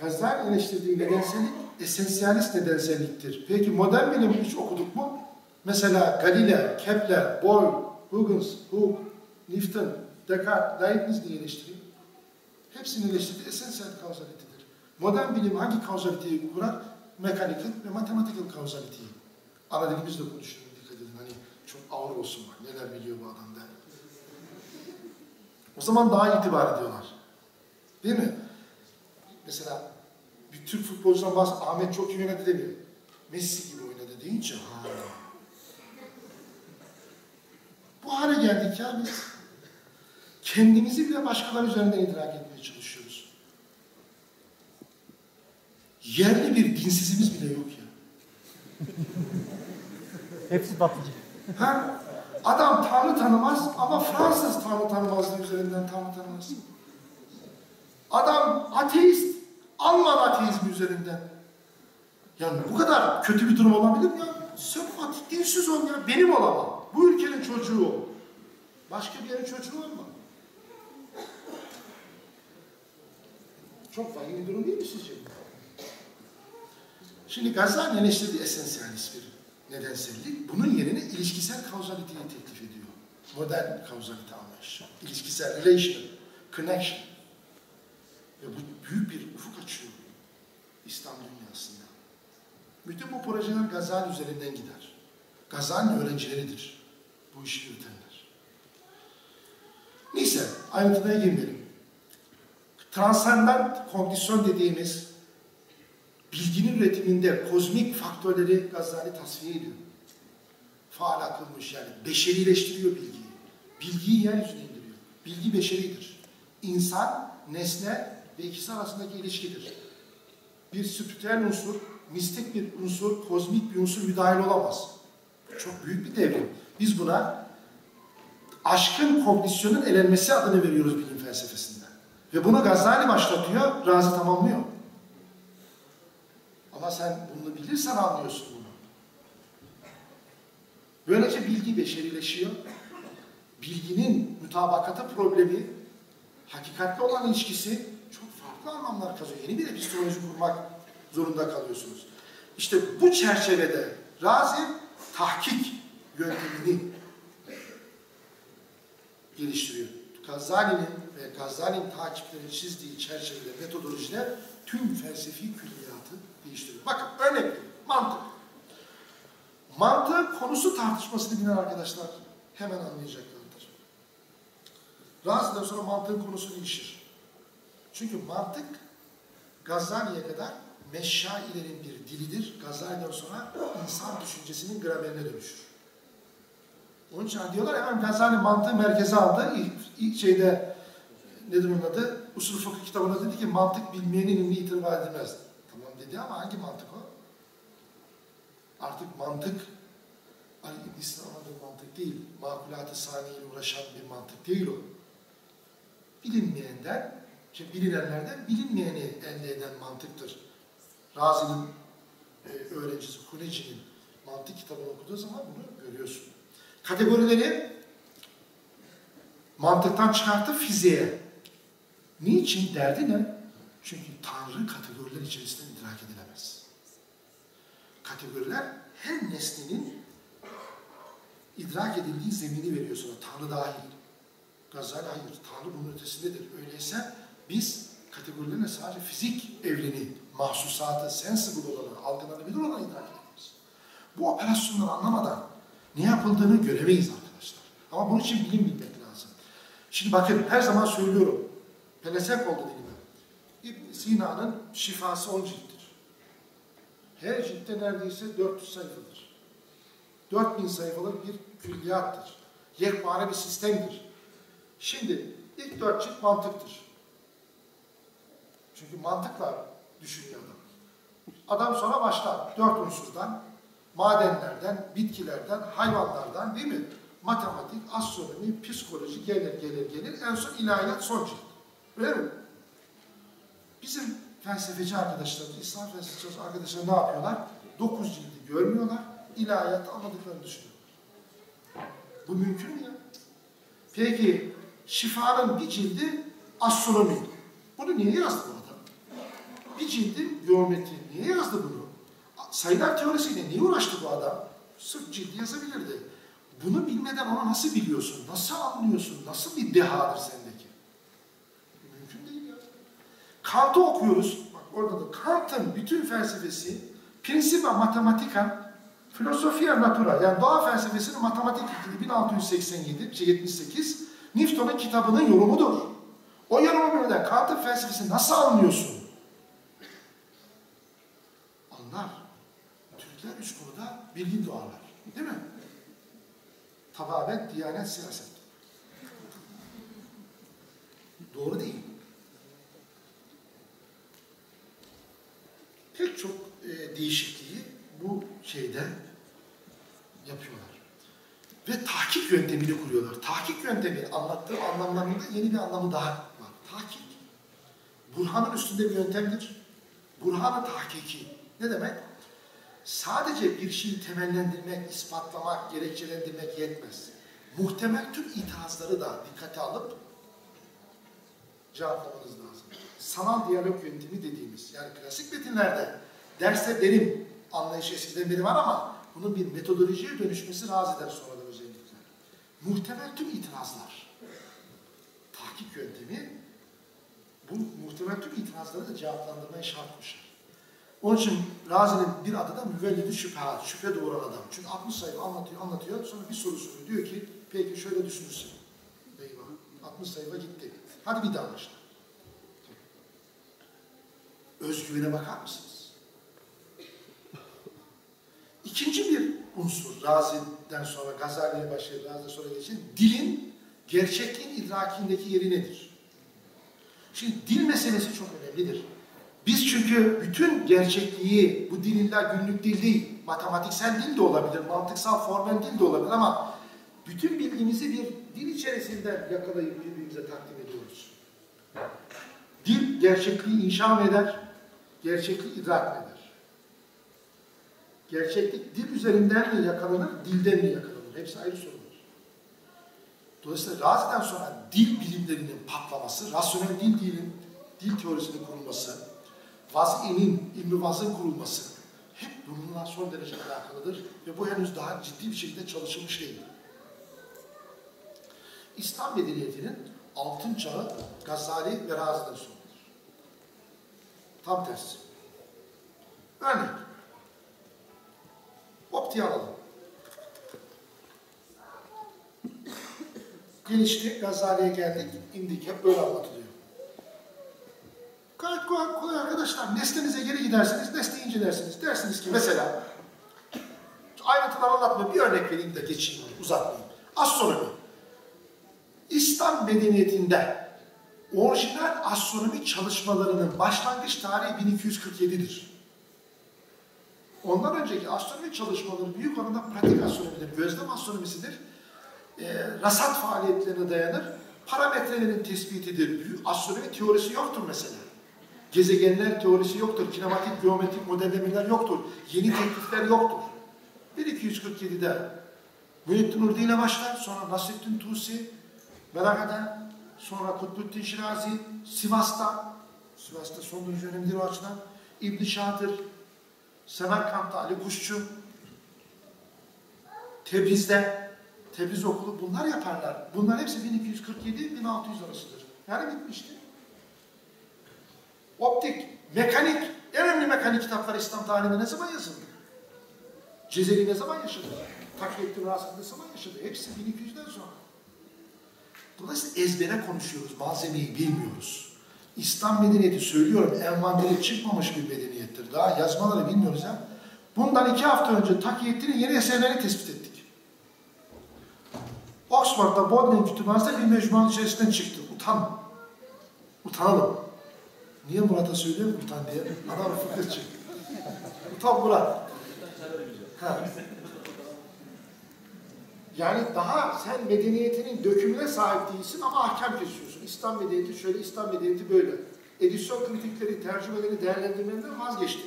Gazali eleştirdiği nedensellik esensiyalist nedenselliktir. Peki modern bilim hiç okuduk mu? Mesela Galileo, Kepler, Boyle, Huygens, Hooke, Newton, Descartes, Leibniz diye eleştiriyor. Hepsinin eleştirdiği esansiyel kauzalitedir. Modern bilim hangi kauzaliteyi kurar? Mechanical ve mathematical kauzaliteyi. Ana dilimizle konuşuyorum dikkat edin. Hani çok ağır olsun bak neler biliyor bu adam der. O zaman daha itibar ediyorlar. Değil mi? Mesela bir Türk futbolcudan bahsediyor. Ahmet çok iyi oynadı demiyor. Messi gibi oynadı deyince ha. Bu hale geldik ya biz. Kendimizi bile başkaları üzerinden idrak etmeye çalışıyoruz. Yerli bir dinsizimiz bile yok ya. hepsi batıcı. Ha? Adam Tanrı tanımaz ama Fransız Tanrı tanımazlığı üzerinden Tanrı tanımaz. Adam ateist, Alman ateizmi üzerinden. Yani bu kadar kötü bir durum olabilir mi ya? Sempatik, dinsiz ol ya. Benim olamam. Bu ülkenin çocuğu ol. Başka bir yerin çocuğu olma. Çok vahim bir durum değil mi sizce? Şimdi Gazali eleştirdiği esensiyalist bir nedensellik. Bunun yerine ilişkisel kauzaliteyi teklif ediyor. Modern kauzalite anlayışı. İlişkisel, relation, connection. Ve bu büyük bir ufuk açıyor İslam dünyasında. Bütün bu projeler Gazali üzerinden gider. Gazali'nin öğrencileridir bu işi yürütenler. Neyse, ayrıntılara girmeyelim. Transcendent kondisyon dediğimiz bilginin üretiminde kozmik faktörleri Gazali tasfiye ediyor. Faal akılmış yani beşerileştiriyor bilgiyi. Bilgiyi yeryüzüne indiriyor. Bilgi beşeridir. İnsan, nesne ve ikisi arasındaki ilişkidir. Bir spiritüel unsur, mistik bir unsur, kozmik bir unsur müdahil olamaz. Çok büyük bir devrim. Biz buna aşkın kognisyonun elenmesi adını veriyoruz bilim felsefesinde. Ve bunu Gazali başlatıyor, Razi tamamlıyor. Ama sen bunu bilirsen anlıyorsun bunu. Böylece bilgi beşerileşiyor. Bilginin mütabakatı problemi, hakikatli olan ilişkisi çok farklı anlamlar kazıyor. Yeni bir epistemoloji kurmak zorunda kalıyorsunuz. İşte bu çerçevede Razi tahkik yöntemini geliştiriyor. Gazali'nin ve Gazali'nin takiplerini çizdiği çerçevede metodolojide tüm felsefi külliyatı değiştiriyor. Bakın örnek vereyim. Mantık. Mantık konusu tartışmasını bilen arkadaşlar hemen anlayacaklardır. Razi'den sonra mantığın konusu değişir. Çünkü mantık Gazali'ye kadar meşşailerin bir dilidir. Gazali'den sonra insan düşüncesinin gramerine dönüşür. Onun için diyorlar hemen Gazali mantığı merkeze aldı. İlk, ilk şeyde nedir onun adı? Usul fıkıh kitabında dedi ki mantık bilmeyenin ilmi itibar edilmez. Dedi ama hangi mantık o? Artık mantık Ali İbn Sina'nın mantık değil. Makulat-ı saniyeyle uğraşan bir mantık değil o. Bilinmeyenden, işte bilinenlerden bilinmeyeni elde eden mantıktır. Razi'nin e, öğrencisi Huneci'nin mantık kitabını okuduğu zaman bunu görüyorsun. Kategorileri mantıktan çıkarttı fiziğe. Niçin? Derdi ne? Çünkü Tanrı kategoriler içerisinde idrak edilemez. Kategoriler her nesnenin idrak edildiği zemini veriyor sana. Tanrı dahil. Gazali hayır. Tanrı bunun ötesindedir. Öyleyse biz kategorilerine sadece fizik evreni, mahsusatı, sensible olanı, algılanabilir olanı idrak ederiz. Bu operasyonları anlamadan ne yapıldığını göremeyiz arkadaşlar. Ama bunun için bilim bilmek lazım. Şimdi bakın her zaman söylüyorum. Pelesek oldu dilime. İbn Sina'nın şifası 10 cilttir. Her ciltte neredeyse 400 sayfadır. 4000 sayfalık bir külliyattır. Yekpare bir sistemdir. Şimdi ilk dört cilt mantıktır. Çünkü mantıkla düşünüyor adam. Adam sonra başlar. Dört unsurdan, madenlerden, bitkilerden, hayvanlardan değil mi? Matematik, astronomi, psikoloji gelir gelir gelir. En son ilahiyat son cilt. Öyle mi? Bizim felsefeci arkadaşlarımız, İslam felsefeci arkadaşlar ne yapıyorlar? Dokuz cildi görmüyorlar. İlahiyatı anladıklarını düşünüyorlar. Bu mümkün mü ya? Peki şifanın bir cildi astronomi. Bunu niye yazdı bu adam? Bir cildi geometri. Niye yazdı bunu? Sayılar teorisiyle niye uğraştı bu adam? Sırf cildi yazabilirdi. Bunu bilmeden onu nasıl biliyorsun? Nasıl anlıyorsun? Nasıl bir dehadır sendeki? Mümkün değil ya. Kant'ı okuyoruz. Bak orada da Kant'ın bütün felsefesi Principia Mathematica Filosofia Natura yani doğa felsefesinin matematik ilgili 1687, şey 78 Newton'un kitabının yorumudur. O yorumu bilmeden Kant'ın felsefesini nasıl anlıyorsun? Anlar. Türkler üç konuda bilgi doğarlar. Değil mi? Tababet, diyanet, siyaset. Doğru değil. Pek çok e, değişikliği bu şeyde yapıyorlar. Ve tahkik yöntemini kuruyorlar. Tahkik yöntemi anlattığı anlamlarında yeni bir anlamı daha var. Tahkik. Burhan'ın üstünde bir yöntemdir. Burhan'ın tahkiki. Ne demek? Sadece bir şeyi temellendirmek, ispatlamak, gerekçelendirmek yetmez. Muhtemel tüm itirazları da dikkate alıp cevaplamanız lazım. Sanal diyalog yöntemi dediğimiz, yani klasik metinlerde derste derim anlayışı eskiden beri var ama bunun bir metodolojiye dönüşmesi raziden sonra da özellikle. Muhtemel tüm itirazlar. Tahkik yöntemi bu muhtemel tüm itirazları da cevaplandırmaya şart koşar. Onun için Razi'nin bir adı da müvellidi şüphe, şüphe doğuran adam. Çünkü 60 sayfa anlatıyor, anlatıyor. Sonra bir soru soruyor. Diyor ki, peki şöyle düşünürsün. Eyvah, 60 sayfa gitti. Hadi bir daha başla. özgüvene bakar mısınız? İkinci bir unsur, Razi'den sonra, Gazali'ye başlayıp Razi'den sonra geçin, dilin gerçekliğin idrakindeki yeri nedir? Şimdi dil meselesi çok önemlidir. Biz çünkü bütün gerçekliği, bu dil illa günlük dil değil, matematiksel dil de olabilir, mantıksal formel dil de olabilir ama bütün bilgimizi bir dil içerisinden yakalayıp birbirimize takdim ediyoruz. Dil gerçekliği inşa eder? Gerçekliği idrak eder? Gerçeklik dil üzerinden mi yakalanır, dilden mi yakalanır? Hepsi ayrı sorular. Dolayısıyla Razi'den sonra dil bilimlerinin patlaması, rasyonel dil dilin, dil teorisinin kurulması, Vaz'inin, İlmi Vaz'ın kurulması hep bununla son derece alakalıdır ve bu henüz daha ciddi bir şekilde çalışılmış değil. İslam medeniyetinin altın çağı Gazali ve Razi'den sonradır. Tam tersi. Örnek. Optiği alalım. Gelişti, Gazali'ye geldik, indik. Hep böyle anlatılıyor. Gayet kolay, kolay arkadaşlar. Nesnenize geri giderseniz, nesneyi incelersiniz. Dersiniz ki mesela, ayrıntılar anlatmıyorum, bir örnek vereyim de geçeyim, uzatmayayım. Astronomi. İslam medeniyetinde orijinal astronomi çalışmalarının başlangıç tarihi 1247'dir. Ondan önceki astronomi çalışmaları büyük oranda pratik astronomidir, gözlem astronomisidir. E, rasat faaliyetlerine dayanır. Parametrelerin tespitidir. Büyük astronomi teorisi yoktur mesela. Gezegenler teorisi yoktur. Kinematik, geometrik modellemeler yoktur. Yeni teklifler yoktur. 1247'de Muhittin Urdi ile başlar. Sonra Nasrettin Tusi, Melaka'da, sonra Kutbuddin Şirazi, Sivas'ta, Sivas'ta son derece önemlidir o açıdan. İbn Şadır, Semerkant'ta Ali Kuşçu, Tebriz'de, Tebriz okulu bunlar yaparlar. Bunlar hepsi 1247-1600 arasıdır. Yani bitmiştir. Optik, mekanik, en önemli mekanik kitaplar İslam tarihinde ne zaman yazıldı? Cezeri ne zaman yaşadı? Takviyettin Rasim ne zaman yaşadı? Hepsi 1200'den sonra. Dolayısıyla ezbere konuşuyoruz, malzemeyi bilmiyoruz. İslam medeniyeti söylüyorum, envanteri çıkmamış bir medeniyettir. Daha yazmaları bilmiyoruz ya. Bundan iki hafta önce Takiyettin'in yeni eserlerini tespit ettik. Oxford'da Bodleian Kütüphanesi'nde bir mecmuanın içerisinden çıktı. Utan. Utanalım. Niye Murat'a söylüyorum utan diye? Adam fıkıhçı. Utan Murat. Ha. Yani daha sen medeniyetinin dökümüne sahip değilsin ama ahkam kesiyorsun. İslam medeniyeti şöyle, İslam medeniyeti böyle. Edisyon kritikleri, tercümeleri, değerlendirmelerinden vazgeçti.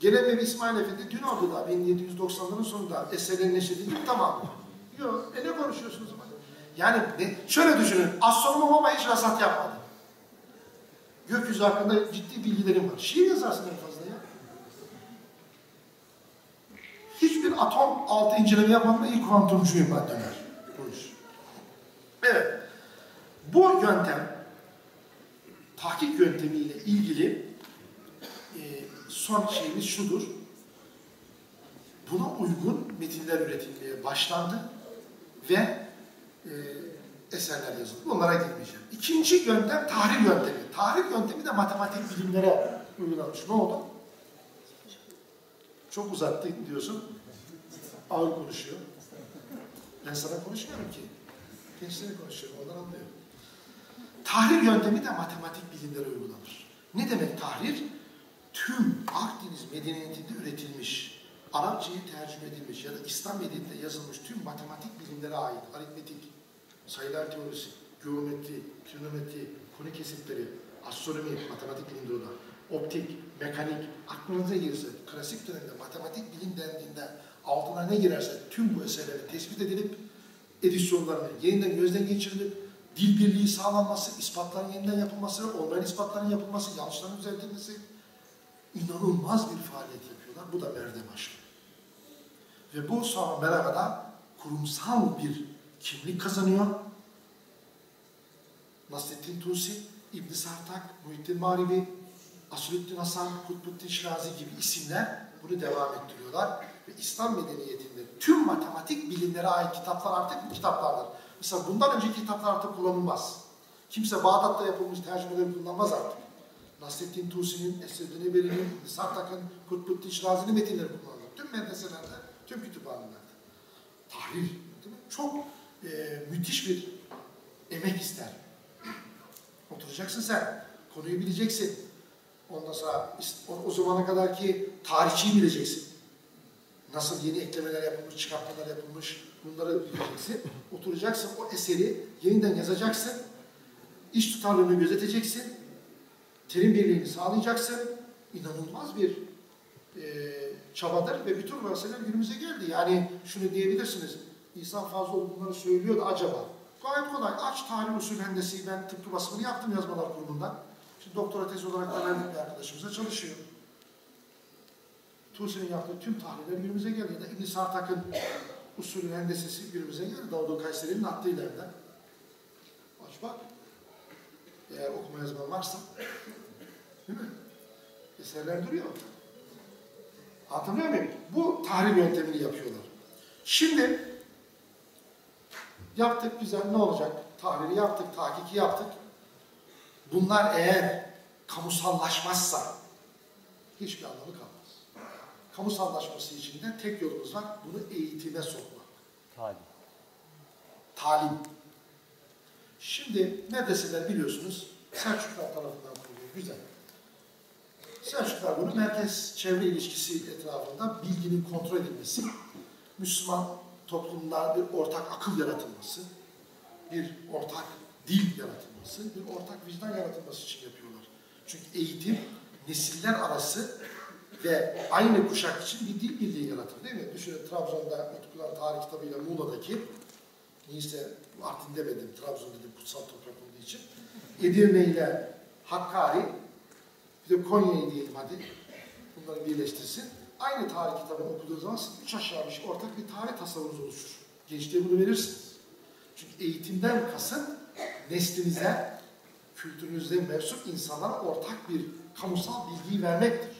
Gelemevi İsmail Efendi dün oldu da 1790'ların sonunda eserlerin neşredildi tamam. Yok, e ne konuşuyorsunuz ama? Yani ne, şöyle düşünün, astronom ama hiç rasat yapmadı. Gökyüzü hakkında ciddi bilgilerim var. Şiir yazarsın en fazla ya. Hiçbir atom altı inceleme yapmadım ilk kuantumcuyum ben döner. Bu iş. Evet. Bu yöntem tahkik yöntemiyle ilgili e, son şeyimiz şudur. Buna uygun metinler üretilmeye başlandı ve e, eserler yazıldı. Bunlara girmeyeceğim. İkinci yöntem tahrip yöntemi. Tahrip yöntemi de matematik bilimlere uygulanmış. Ne oldu? Çok uzattı diyorsun. Ağır konuşuyor. Ben sana konuşmuyorum ki. Gençlere konuşuyorum. Ondan anlıyorum. Tahrir yöntemi de matematik bilimlere uygulanır. Ne demek tahrir? Tüm Akdeniz medeniyetinde üretilmiş, Arapçayı tercüme edilmiş ya da İslam medeniyetinde yazılmış tüm matematik bilimlere ait aritmetik, sayılar teorisi, geometri, trigonometri, konu kesitleri, astronomi, matematik bilimde olan, optik, mekanik, aklınıza girse, klasik dönemde matematik bilim dendiğinde altına ne girerse tüm bu eserlerin tespit edilip edisyonlarını yeniden gözden geçirilip dil birliği sağlanması, ispatların yeniden yapılması, olmayan ispatların yapılması, yanlışların düzeltilmesi inanılmaz bir faaliyet yapıyorlar. Bu da merde başlıyor. Ve bu sonra Meraga'da kurumsal bir kimlik kazanıyor. Nasrettin Tusi, İbn Sartak, Muhittin Maribi, Asülüddin Hasan, Kutbuddin Şirazi gibi isimler bunu devam ettiriyorlar. Ve İslam medeniyetinde tüm matematik bilimlere ait kitaplar artık bu kitaplardır. Mesela bundan önceki kitaplar artık kullanılmaz. Kimse Bağdat'ta yapılmış tercümeleri kullanmaz artık. Nasrettin Tusi'nin, Esed Neberi'nin, Sartak'ın, Kutbuddin Şirazi'nin metinleri kullanılır. Tüm medreselerde, tüm kütüphanelerde. Tahrir, değil mi? Çok e, müthiş bir emek ister. Oturacaksın sen, konuyu bileceksin. Ondan sonra o, zamana kadarki tarihçiyi bileceksin. Nasıl yeni eklemeler yapılmış, çıkartmalar yapılmış bunları bileceksin. Oturacaksın, o eseri yeniden yazacaksın. İş tutarlılığını gözeteceksin. Terim birliğini sağlayacaksın. İnanılmaz bir e, çabadır ve bütün meseleler günümüze geldi. Yani şunu diyebilirsiniz, İhsan Fazlıoğlu bunları söylüyor da acaba? Gayet kolay. Aç tarih usul hendesi, ben tıpkı basımını yaptım yazmalar kurumundan. Şimdi doktora tezi olarak da verdik bir arkadaşımıza çalışıyor. Tusi'nin yaptığı tüm tahliller günümüze geldi. Ya da İbn Sartak'ın usulü hendesesi günümüze geldi. Davud'un Kayseri'nin attığı ilerden. Aç bak. Eğer okuma yazman varsa. Değil mi? Eserler duruyor. Anlatabiliyor muyum? Bu tahrip yöntemini yapıyorlar. Şimdi yaptık güzel ne olacak? Tahriri yaptık, tahkiki yaptık. Bunlar eğer kamusallaşmazsa hiçbir anlamı kalmaz. Kamusallaşması için de tek yolumuz var. Bunu eğitime sokmak. Talim. Talim. Şimdi medreseler biliyorsunuz Selçuklar tarafından kuruluyor. Güzel. Selçuklar bunu merkez çevre ilişkisi etrafında bilginin kontrol edilmesi, Müslüman toplumda bir ortak akıl yaratılması, bir ortak dil yaratılması, bir ortak vicdan yaratılması için yapıyorlar. Çünkü eğitim nesiller arası ve aynı kuşak için bir dil birliği yaratır değil mi? Düşünün Trabzon'da Utkular Tarih kitabıyla Muğla'daki neyse Artvin demedim, Trabzon dedim kutsal toprak olduğu için. Edirne ile Hakkari, bir de Konya'yı diyelim hadi. Bunları birleştirsin. Aynı tarih kitabını okuduğunuz zaman siz üç aşağı beş ortak bir tarih tasavvurunuz oluşur. Gençliğe bunu verirsiniz. Çünkü eğitimden kasıt neslinize, kültürünüzde mensup insanlara ortak bir kamusal bilgiyi vermektir.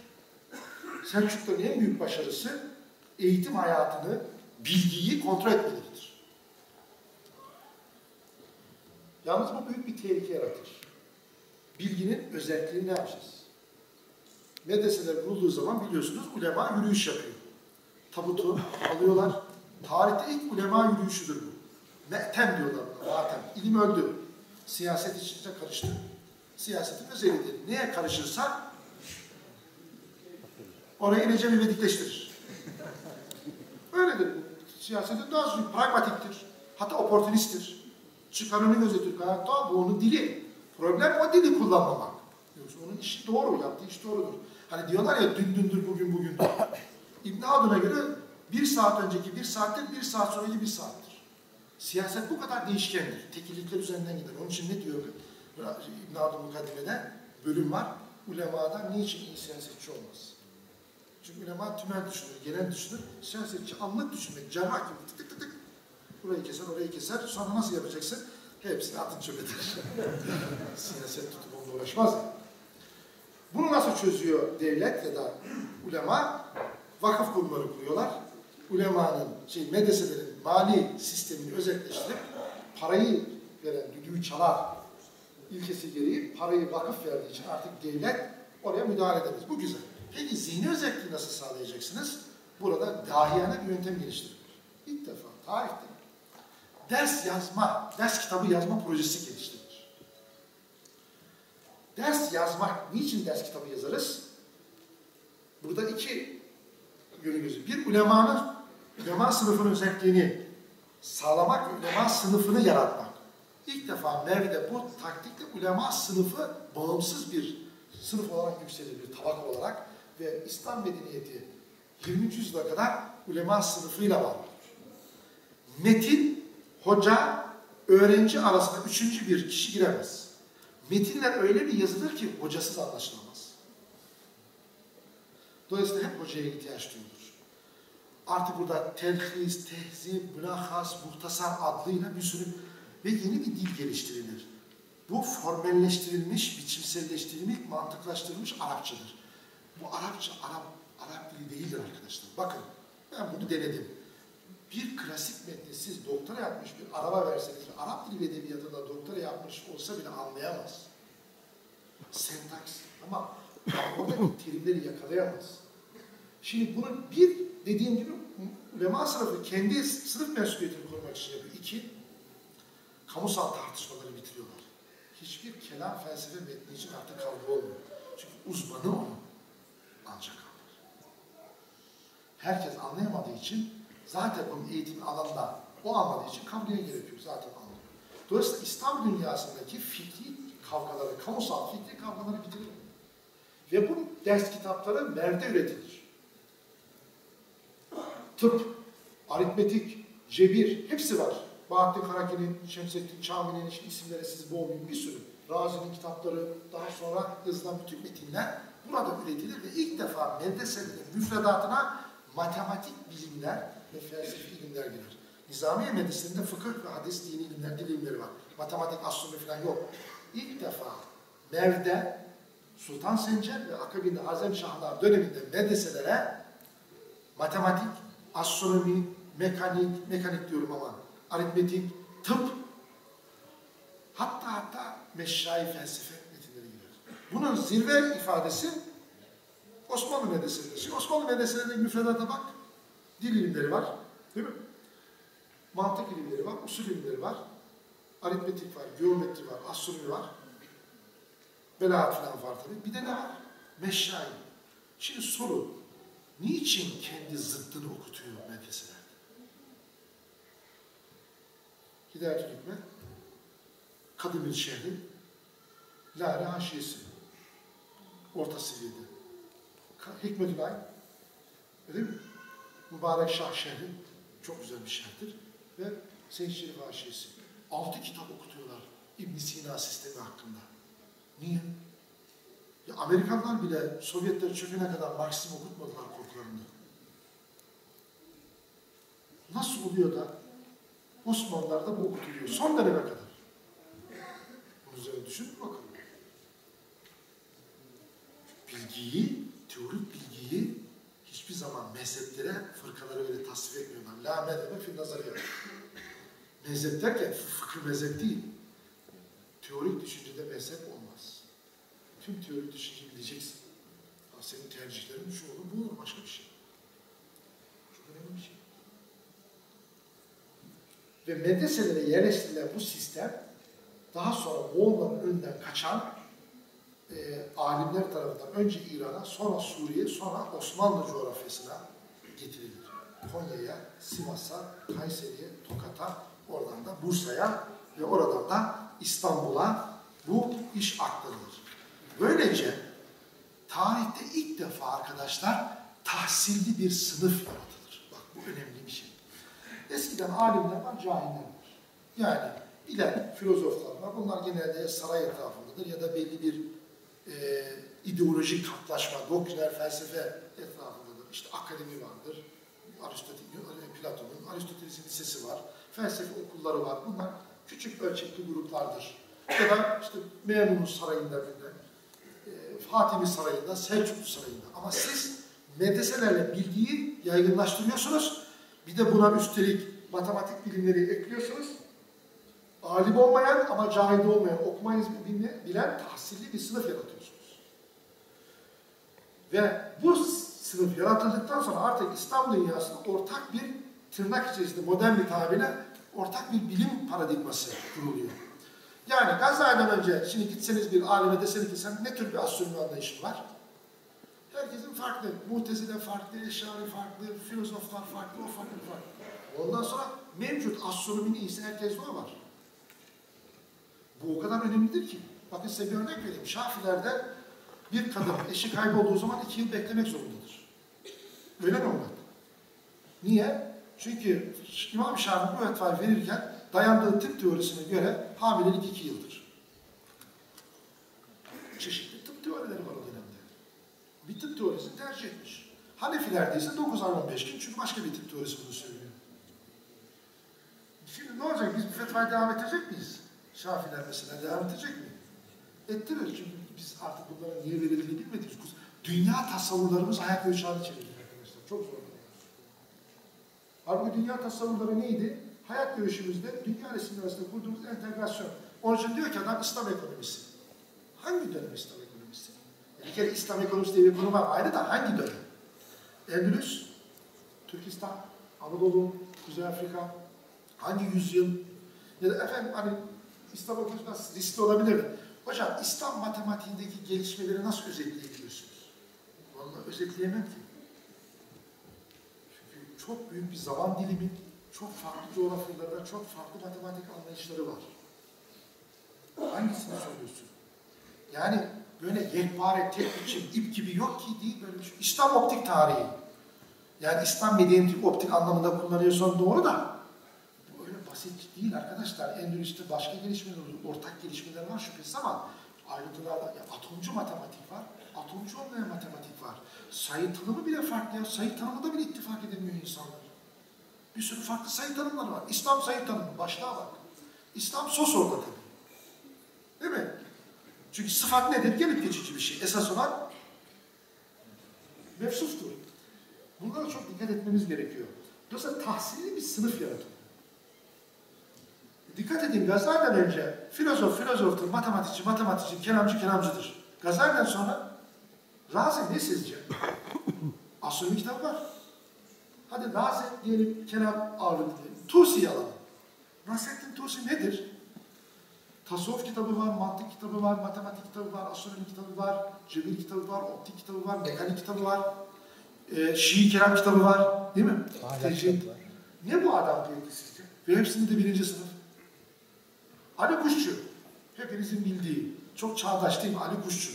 Selçukluların en büyük başarısı eğitim hayatını, bilgiyi kontrol etmeleridir. Yalnız bu büyük bir tehlike yaratır. Bilginin özelliğini ne yapacağız? Medreseler kurulduğu zaman biliyorsunuz ulema yürüyüş yapıyor. Tabutu alıyorlar. Tarihte ilk ulema yürüyüşüdür bu. Me'tem diyorlar buna, matem. İlim öldü. Siyaset içinde karıştı. Siyasetin özelliğidir. Neye karışırsa orayı Recep İvedikleştirir. Öyledir. Siyasetin zor, pragmatiktir. Hatta oportunisttir. Çıkarını gözetir. Doğal. Bu onun dili. Problem o dili kullanmamak. Yoksa onun işi doğru, yaptığı iş doğrudur. Hani diyorlar ya dün dündür, bugün bugündür. İbn Haldun'a göre bir saat önceki bir saattir, bir saat sonraki bir saattir. Siyaset bu kadar değişkendir. Tekillikler üzerinden gider. Onun için ne diyor İbn Haldun mukaddimede? Bölüm var. Ulemadan niçin iyi siyasetçi olmaz? Çünkü ulema tümel düşünür, genel düşünür. Siyasetçi anlık düşünmek, cerrah gibi tık tık tık tık. Burayı keser, orayı keser. Sonra nasıl yapacaksın? Hepsini atın çöpe Siyaset tutup onunla uğraşmaz. Bunu nasıl çözüyor devlet ya da ulema? Vakıf kurumları kuruyorlar. Ulemanın, şey, medreselerin mali sistemini özelleştirip parayı veren düdüğü çalar ilkesi gereği parayı vakıf verdiği için artık devlet oraya müdahale edemez. Bu güzel. Peki zihni özelliği nasıl sağlayacaksınız? Burada dahiyane bir yöntem geliştirilir. İlk defa tarihte ders yazma, ders kitabı yazma projesi geliştirilir. Ders yazmak, niçin ders kitabı yazarız? Burada iki yönü gözü. Bir ulemanın, ulema sınıfının özelliğini sağlamak ve ulema sınıfını yaratmak. İlk defa Merve'de bu taktikle ulema sınıfı bağımsız bir sınıf olarak yükselir, bir tabak olarak ve İslam medeniyeti 20. yüzyıla kadar ulema sınıfıyla var. Metin, hoca, öğrenci arasında üçüncü bir kişi giremez. Metinler öyle bir yazılır ki hocasız anlaşılamaz. Dolayısıyla hep hocaya ihtiyaç duyulur. Artık burada telhis, tehzip, mülahas, muhtasar adlıyla bir sürü ve yeni bir dil geliştirilir. Bu formelleştirilmiş, biçimselleştirilmiş, mantıklaştırılmış Arapçadır. Bu Arapça, Arap, Arap dili değildir arkadaşlar. Bakın, ben bunu denedim. Bir klasik metni siz doktora yapmış bir araba verseniz, Arap dili ve edebiyatında doktora yapmış olsa bile anlayamaz. sentaks ama oradaki terimleri yakalayamaz. Şimdi bunu bir dediğim gibi ulema sınıfı kendi sınıf mensubiyetini korumak için yapıyor. İki, kamusal tartışmaları bitiriyorlar. Hiçbir kelam felsefe metni için artık kavga olmuyor. Çünkü uzmanı onu ancak anlar. Herkes anlayamadığı için zaten onun eğitim alanında o anladığı için kavgaya gerek yok. Zaten anlıyor. Dolayısıyla İslam dünyasındaki fikri kavgaları, kamusal fikri kavgaları bitiriyor. Ve bu ders kitapları merde üretilir. Tıp, aritmetik, cebir hepsi var. Bahattin Karaki'nin, Şemsettin Çami'nin işte isimleri siz boğmayın bir sürü. Razi'nin kitapları, daha sonra yazılan bütün metinler burada üretilir ve ilk defa medreselerin müfredatına matematik bilimler ve felsefi ilimler girer. Nizamiye medresesinde fıkıh ve hadis dini ilimler, ilimleri var. Matematik, astronomi falan yok. İlk defa Mer'de Sultan Sencer ve akabinde Azem Şahlar döneminde medreselere matematik, astronomi, mekanik, mekanik diyorum ama aritmetik, tıp, hatta hatta meşrai felsefe metinleri girer. Bunun zirve ifadesi Osmanlı medreseleri. Şimdi Osmanlı medreselerinde müfredata bak, dil ilimleri var, değil mi? Mantık ilimleri var, usul ilimleri var, aritmetik var, geometri var, astronomi var, belaat falan var tabii. Bir de ne var? Meşrai. Şimdi soru, niçin kendi zıttını okutuyor medreselerde? Hidayetül Hikmet, Kadımil şehri, Lale Haşiyesi, orta seviyede. Hikmetül Ay, öyle mi? Mübarek Şah şehri, çok güzel bir şehirdir. Ve Seyyid Şerif Haşiyesi. Altı kitap okutuyorlar ibn Sina sistemi hakkında. Niye? Ya Amerikanlar bile Sovyetler çökene kadar Marksizm okutmadılar korkularında. Nasıl oluyor da Osmanlılar'da bu okutuluyor? Son döneme kadar. Bunun üzerine düşünün bakalım. Bilgiyi, teorik bilgiyi hiçbir zaman mezheplere, fırkalara öyle tasvir etmiyorlar. La mezhebe fil nazariyat. Mezhep derken fıkıh mezhep değil. Teorik düşüncede mezhep olmaz. Tüm teorik düşünceyi bileceksin. Ha, senin tercihlerin şu olur, bu olur, başka bir şey. Çok önemli bir şey. Ve medreselere yerleştirilen bu sistem daha sonra Moğolların önünden kaçan e, alimler tarafından önce İran'a, sonra Suriye, sonra Osmanlı coğrafyasına getirilir. Konya'ya, Sivas'a, Kayseri'ye, Tokat'a, oradan da Bursa'ya ve oradan da İstanbul'a bu iş aktarılır. Böylece tarihte ilk defa arkadaşlar tahsilli bir sınıf yaratılır. Bak bu önemli bir şey. Eskiden alimler var, cahiller var. Yani bilen filozoflar var. Bunlar genelde saray etrafındadır ya da belli bir e, ideolojik katlaşma, doktriner felsefe etrafındadır. İşte akademi vardır. Platon'un Aristoteles'in lisesi var. Felsefe okulları var. Bunlar küçük ölçekli gruplardır. Ya da işte Memnun Sarayı'nda Fatimi Sarayı'nda, Selçuklu Sarayı'nda. Ama siz medreselerle bilgiyi yaygınlaştırıyorsunuz. Bir de buna üstelik matematik bilimleri ekliyorsunuz. Alim olmayan ama cahil olmayan, okumayı bilen tahsilli bir sınıf yaratıyorsunuz. Ve bu sınıf yaratıldıktan sonra artık İslam dünyasında ortak bir tırnak içerisinde modern bir tabirle ortak bir bilim paradigması kuruluyor. Yani Gazali'den önce şimdi gitseniz bir alime deseniz ki sen ne tür bir astronomi anlayışın var? Herkesin farklı. Muhtezile farklı, Eşari farklı, filozoflar farklı, o farklı farklı. Ondan sonra mevcut astronominin iyisi herkes var. Bu o kadar önemlidir ki. Bakın size bir örnek vereyim. Şafilerde bir kadın eşi kaybolduğu zaman iki yıl beklemek zorundadır. Öyle mi olmadı? Niye? Çünkü İmam Şafii bu fetvayı verirken dayandığı tıp teorisine göre hamilelik iki yıldır. Çeşitli tıp teorileri var o dönemde. Bir tıp teorisini tercih etmiş. Hanefilerde ise 9 ay 15 gün çünkü başka bir tıp teorisi bunu söylüyor. Şimdi ne olacak? Biz bu fetvayı devam edecek miyiz? Şafiler mesela devam edecek mi? Ettirir çünkü biz artık bunların niye verildiğini bilmediğimiz Dünya tasavvurlarımız ayak ölçü haline çevirdik arkadaşlar. Çok zor. Halbuki dünya tasavvurları neydi? Hayat görüşümüzde dünya resimleri arasında kurduğumuz entegrasyon. Onun için diyor ki adam İslam ekonomisi. Hangi dönem İslam ekonomisi? Bir kere İslam ekonomisi diye bir konu var. Ayrı da hangi dönem? Endülüs, Türkistan, Anadolu, Kuzey Afrika, hangi yüzyıl? Ya da efendim hani İslam ekonomisi nasıl riskli olabilir mi? Hocam İslam matematiğindeki gelişmeleri nasıl özetleyebiliyorsunuz? Vallahi özetleyemem ki. Çünkü çok büyük bir zaman dilimi, çok farklı coğrafyalarda çok farklı matematik anlayışları var. Hangisini söylüyorsun? Yani böyle yekpare, tek biçim, ip gibi yok ki değil böyle bir şey. İslam optik tarihi. Yani İslam medeniyeti optik anlamında kullanıyorsan doğru da bu öyle basit değil arkadaşlar. Endülüs'te başka gelişmeler oluyor. Ortak gelişmeler var şüphesiz ama ayrıntılar. Ya atomcu matematik var. Atomcu olmayan matematik var. Sayı tanımı bile farklı ya. Sayı tanımında bile ittifak edemiyor insanlar. Bir sürü farklı sayı tanımları var. İslam sayı tanımı. Başlığa bak. İslam sos orada tabii. Değil mi? Çünkü sıfat nedir? Gelip geçici bir şey. Esas olan mefsuftur. Bunlara çok dikkat etmemiz gerekiyor. Dolayısıyla tahsilli bir sınıf yaratıyor. Dikkat edin Gazali'den önce filozof filozoftur, matematikçi matematikçi, kelamcı kelamcıdır. Gazali'den sonra Razi ne sizce? Astronomi kitabı var. Hadi Razi diyelim kelam ağırlıklı diyelim. Tusi'yi alalım. Nasrettin Tusi nedir? Tasavvuf kitabı var, mantık kitabı var, matematik kitabı var, astronomi kitabı var, cebir kitabı var, optik kitabı var, mekanik kitabı var, e, şiir kelam kitabı var, değil mi? Var. Ne bu adam peki sizce? Ve hepsinde de birinci sınıf. Ali Kuşçu. Hepinizin bildiği. Çok çağdaş değil mi? Ali Kuşçu.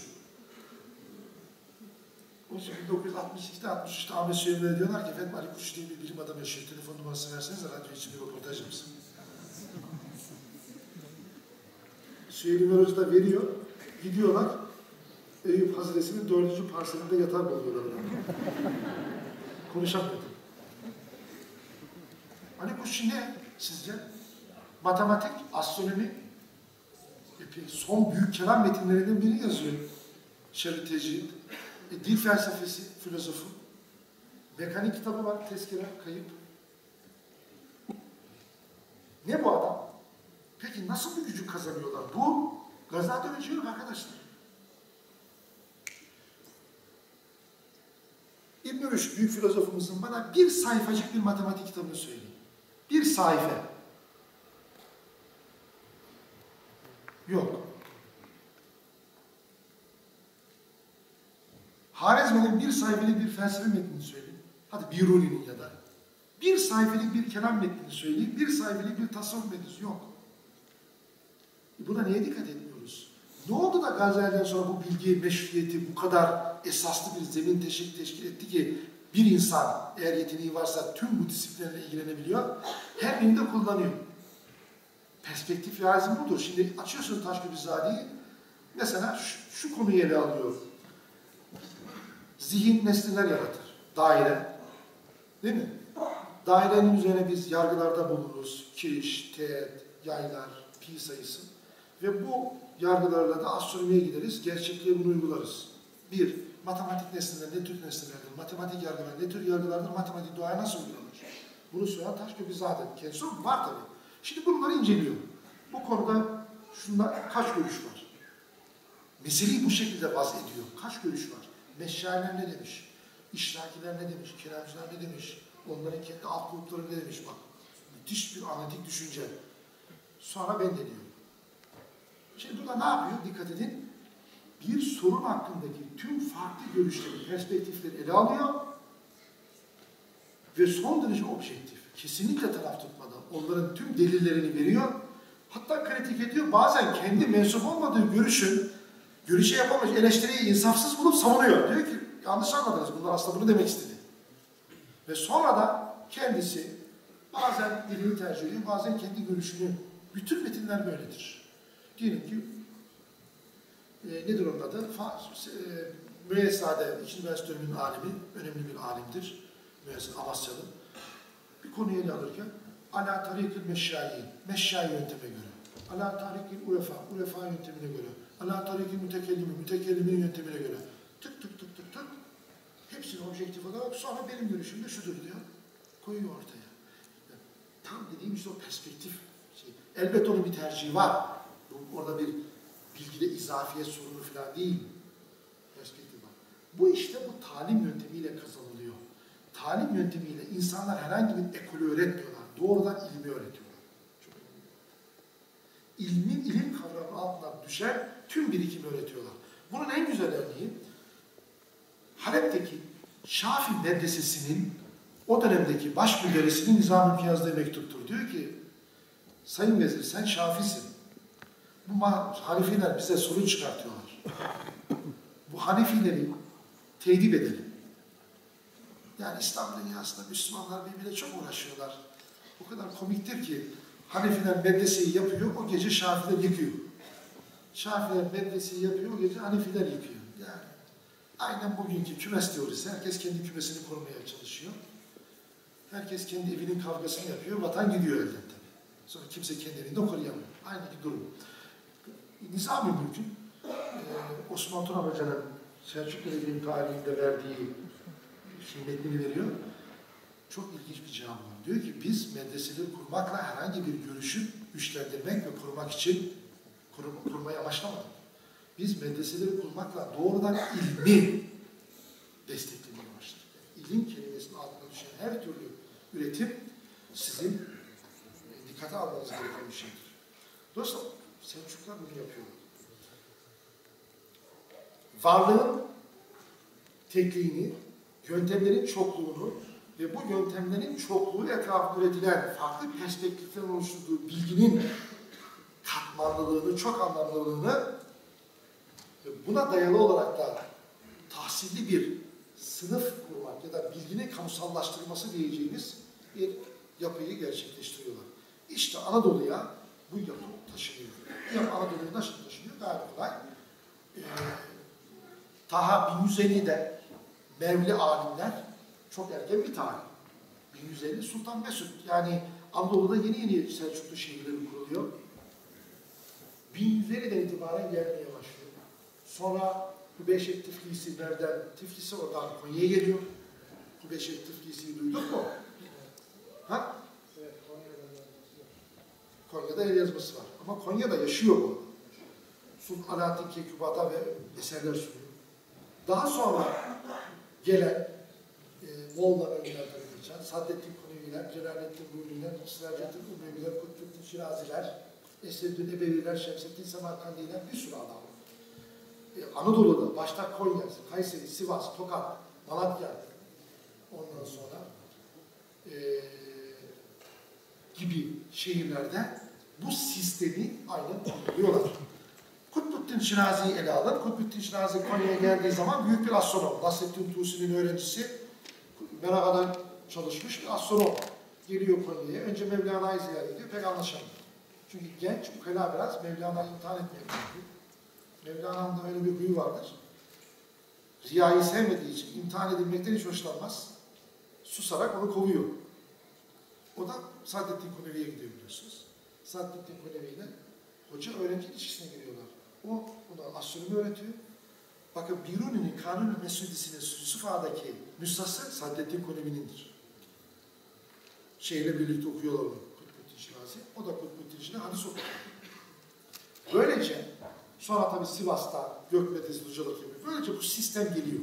O zaman 1962'de 63'te Ahmet Süleyman'a diyorlar ki efendim Ali Kuşçu diye bir bilim adamı yaşıyor. Telefon numarası verseniz radyo için bir röportaj yapsın. Süleyman Hoca da veriyor. Gidiyorlar. Eyüp Hazretesi'nin dördüncü parselinde yatar buluyorlar. Konuşamıyordu. Ali Kuşçu ne sizce? Matematik, astronomi, epey son büyük kelam metinlerinden biri yazıyor. Şerif Tecrid. E, dil felsefesi, filozofu. Mekanik kitabı var, tezkere, kayıp. Ne bu adam? Peki nasıl bu gücü kazanıyorlar? Bu önce yok arkadaşlar. İbn Rüşd, büyük filozofumuzun bana bir sayfacık bir matematik kitabını söyleyin. Bir sayfa. Yok. Harizmi'nin bir sayfalık bir felsefe metnini söyleyin. Hadi Biruni'nin ya da. Bir sayfalık bir kelam metnini söyleyin. Bir sayfalık bir tasavvuf metnisi yok. E buna neye dikkat etmiyoruz? Ne oldu da Gazali'den sonra bu bilgi meşruiyeti bu kadar esaslı bir zemin teşkil, teşkil etti ki bir insan eğer yeteneği varsa tüm bu disiplinlerle ilgilenebiliyor, her birinde kullanıyor. Perspektif lazım budur. Şimdi açıyorsun Taşköprüzade'yi, mesela şu, şu konuyu ele alıyor. Zihin nesneler yaratır. Daire. Değil mi? Dairenin üzerine biz yargılarda bulunuruz. Kiriş, teğet, yaylar, pi sayısı. Ve bu yargılarla da astronomiye gideriz, gerçekliğe bunu uygularız. Bir, matematik nesneler ne tür nesnelerdir? Matematik yargılar ne tür yargılardır? Matematik doğaya nasıl uygulanır? Bunu söyleyen Taşköprüzade. Kendisi var tabii. Şimdi bunları inceliyor. Bu konuda şunda kaç görüş var? Meseleyi bu şekilde vaz ediyor. Kaç görüş var? Meşayiler ne demiş? İşrakiler ne demiş? Kelamcılar ne demiş? Onların kendi alt grupları ne demiş? Bak, müthiş bir analitik düşünce. Sonra ben de diyor. Şimdi burada ne yapıyor? Dikkat edin. Bir sorun hakkındaki tüm farklı görüşleri, perspektifleri ele alıyor ve son derece objektif, kesinlikle taraf tutmadan onların tüm delillerini veriyor. Hatta kritik ediyor. Bazen kendi mensup olmadığı görüşün, görüşe yapamış eleştiriyi insafsız bulup savunuyor. Diyor ki yanlış anladınız. Bunlar aslında bunu demek istedi. Ve sonra da kendisi bazen dilini tercih ediyor, bazen kendi görüşünü. Bütün metinler böyledir. Diyelim ki e, nedir onun adı? Fa, e, Müessade, İkinci Üniversite döneminin alimi, önemli bir alimdir. Müessade, Amasyalı. Bir konuyu ele alırken Ala tarikil meşşayi, meşşai yönteme göre. Ala tarikil urefa, urefa yöntemine göre. Ala tarikil mütekellimi, mütekellimin yöntemine göre. Tık tık tık tık tık. Hepsini objektif olarak sonra benim görüşümde şudur diyor. Koyuyor ortaya. Yani tam dediğim işte o perspektif. Şey. Elbette onun bir tercihi var. Bu, orada bir bilgide izafiyet sorunu falan değil. Perspektif Bu işte bu talim yöntemiyle kazanılıyor. Talim yöntemiyle insanlar herhangi bir ekolü öğretmiyorlar. Doğrudan ilmi öğretiyorlar. İlmin, ilim kavramı altından düşen tüm birikimi öğretiyorlar. Bunun en güzel örneği Halep'teki Şafi medresesinin o dönemdeki baş müderrisinin Nizam-ı yazdığı mektuptur. Diyor ki, Sayın Vezir sen Şafisin. Bu Hanefiler bize sorun çıkartıyorlar. Bu Hanefileri tedip edelim. Yani İslam dünyasında Müslümanlar birbirine çok uğraşıyorlar. O kadar komiktir ki Hanefiler medreseyi yapıyor, o gece Şafiler yıkıyor. Şafiler medreseyi yapıyor, o gece Hanefiler yıkıyor. Yani aynen bugünkü kümes teorisi. Herkes kendi kümesini korumaya çalışıyor. Herkes kendi evinin kavgasını yapıyor, vatan gidiyor elden tabii. Sonra kimse kendi evinde koruyamıyor. Aynı bir durum. Nizam-ı Mülk'ün e, Osman Turan Hoca'nın Selçuklu Devri'nin tarihinde verdiği şey metnini veriyor. Çok ilginç bir var. Diyor ki biz medreseleri kurmakla herhangi bir görüşü güçlendirmek ve korumak için kurum, kurmayı amaçlamadık. Biz medreseleri kurmakla doğrudan ilmi desteklemeye başladık. İlim kelimesinin altına düşen her türlü üretim sizin dikkate almanız gereken bir şeydir. Dolayısıyla Selçuklular bunu yapıyorlar. Varlığın tekliğini, yöntemlerin çokluğunu ve bu yöntemlerin çokluğu etrafında üretilen farklı perspektiflerin oluşturduğu bilginin katmanlılığını, çok anlamlılığını ve buna dayalı olarak da tahsilli bir sınıf kurmak ya da bilginin kamusallaştırılması diyeceğimiz bir yapıyı gerçekleştiriyorlar. İşte Anadolu'ya bu yapı taşınıyor. Bu yapı Anadolu'ya nasıl taşınıyor? Gayet kolay. Ee, Taha 1150'de Mevli alimler çok erken bir tarih. 1150 Sultan Mesut. Yani Anadolu'da yeni yeni Selçuklu şehirleri kuruluyor. 1150'den itibaren gelmeye başlıyor. Sonra Kubeşek Tiflisi nereden? Tiflisi oradan Konya'ya geliyor. Kubeşek Tiflisi'yi duyduk mu? Ha? Konya'da el yazması var. Ama Konya'da yaşıyor bu. Sultan Alaaddin Kekuba'da ve eserler sunuyor. Daha sonra gelen e, Moğollar önlerden geçen Saddettin Kuneviler, Celalettin Rumiler, Sıracettin Umeviler, Kutbettin Şiraziler, Esreddin Ebeviler, Şemsettin Semerkandiler bir sürü adam. E, Anadolu'da başta Konya, Kayseri, Sivas, Tokat, Malatya ondan sonra e, gibi şehirlerde bu sistemi aynen uyguluyorlar. Kutbettin Şirazi'yi ele alın. Kutbettin Şirazi Konya'ya geldiği zaman büyük bir astronom. Nasrettin Tusi'nin öğrencisi. Meraka'dan çalışmış bir astronom. Geliyor Konya'ya. Önce Mevlana'yı ziyaret ediyor. Pek anlaşamıyor. Çünkü genç, ukala biraz Mevlana'yı imtihan etmeye kalkıyor. Mevlana'nın da öyle bir huyu vardır. Riyayı sevmediği için imtihan edilmekten hiç hoşlanmaz. Susarak onu kovuyor. O da Saadettin Kunevi'ye gidiyor biliyorsunuz. Saadettin Kunevi ile hoca öğrenci ilişkisine giriyorlar. O buna astronomi öğretiyor. Bakın Biruni'nin Kanun-u Mesudisi'nin Yusuf Ağa'daki nüshası Saadettin Kunevi'nindir. Şeyle birlikte okuyorlar onu. Kutbettin Şirazi. O da Kutbettin Şirazi hadis okuyor. Böylece sonra tabii Sivas'ta Gökmedez hocalık yapıyor. Böylece bu sistem geliyor.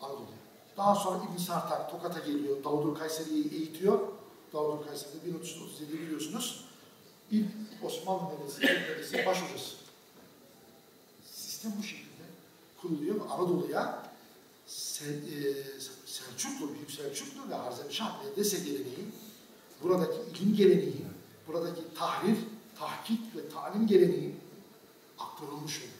Anadolu'ya. Daha sonra İbn Sartak Tokat'a geliyor. Davud Kayseri'yi eğitiyor. Davud Kayseri'de 1337 biliyorsunuz. İlk Osmanlı İlk Medresi baş hocası. Sistem bu şekilde kuruluyor ve Anadolu'ya Sel, e, Selçuklu, Büyük Selçuklu ve Harzemşah medrese geleneği, buradaki ilim geleneği, buradaki tahrir, tahkik ve talim geleneği aktarılmış oluyor.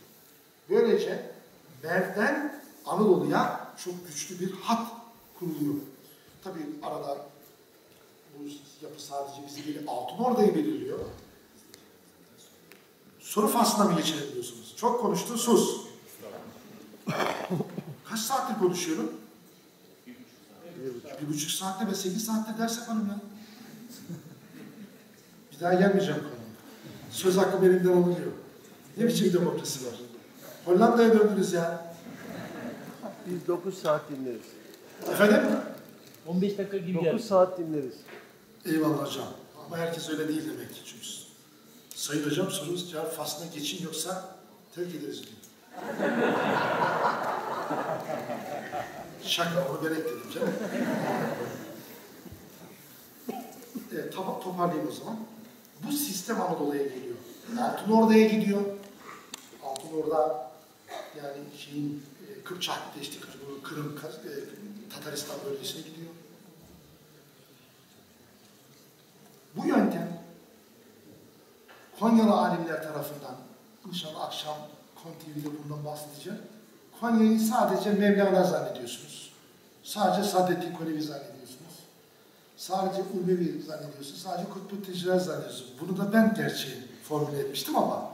Böylece Mer'den Anadolu'ya çok güçlü bir hat kuruluyor. Tabii arada bu yapı sadece bizi değil, Altın Ordu'yu belirliyor. Soru faslına mı geçelim diyorsunuz? Çok konuştun, sus. Kaç saattir konuşuyorum? Bir buçuk saatte ve sekiz saatte ders yaparım ya. Bir daha gelmeyeceğim konuya. Söz hakkı elimden alınıyor. Ne biçim demokrasi var? Hollanda'ya döndünüz ya. Biz 9 saat dinleriz. Efendim? 15 dakika gibi 9 geldi. saat dinleriz. Eyvallah hocam. Ama herkes öyle değil demek ki çünkü. Sayın hocam sorunuz cevap faslına geçin yoksa terk ederiz diyor. Şaka, onu ben ekledim canım. tamam, toparlayayım o zaman. Bu sistem Anadolu'ya geliyor. Altın Ordu'ya gidiyor. Altın Orda yani şeyin e, Kıpçak, işte Kırım, e, Tataristan bölgesine gidiyor. Bu yöntem Konyalı alimler tarafından inşallah akşam TV'de bundan bahsedeceğim. Konya'yı sadece Mevlana zannediyorsunuz. Sadece Saadettin Konevi zannediyorsunuz. Sadece Ulvevi zannediyorsunuz. Sadece Kutbu Ticaret zannediyorsunuz. Bunu da ben gerçi formüle etmiştim ama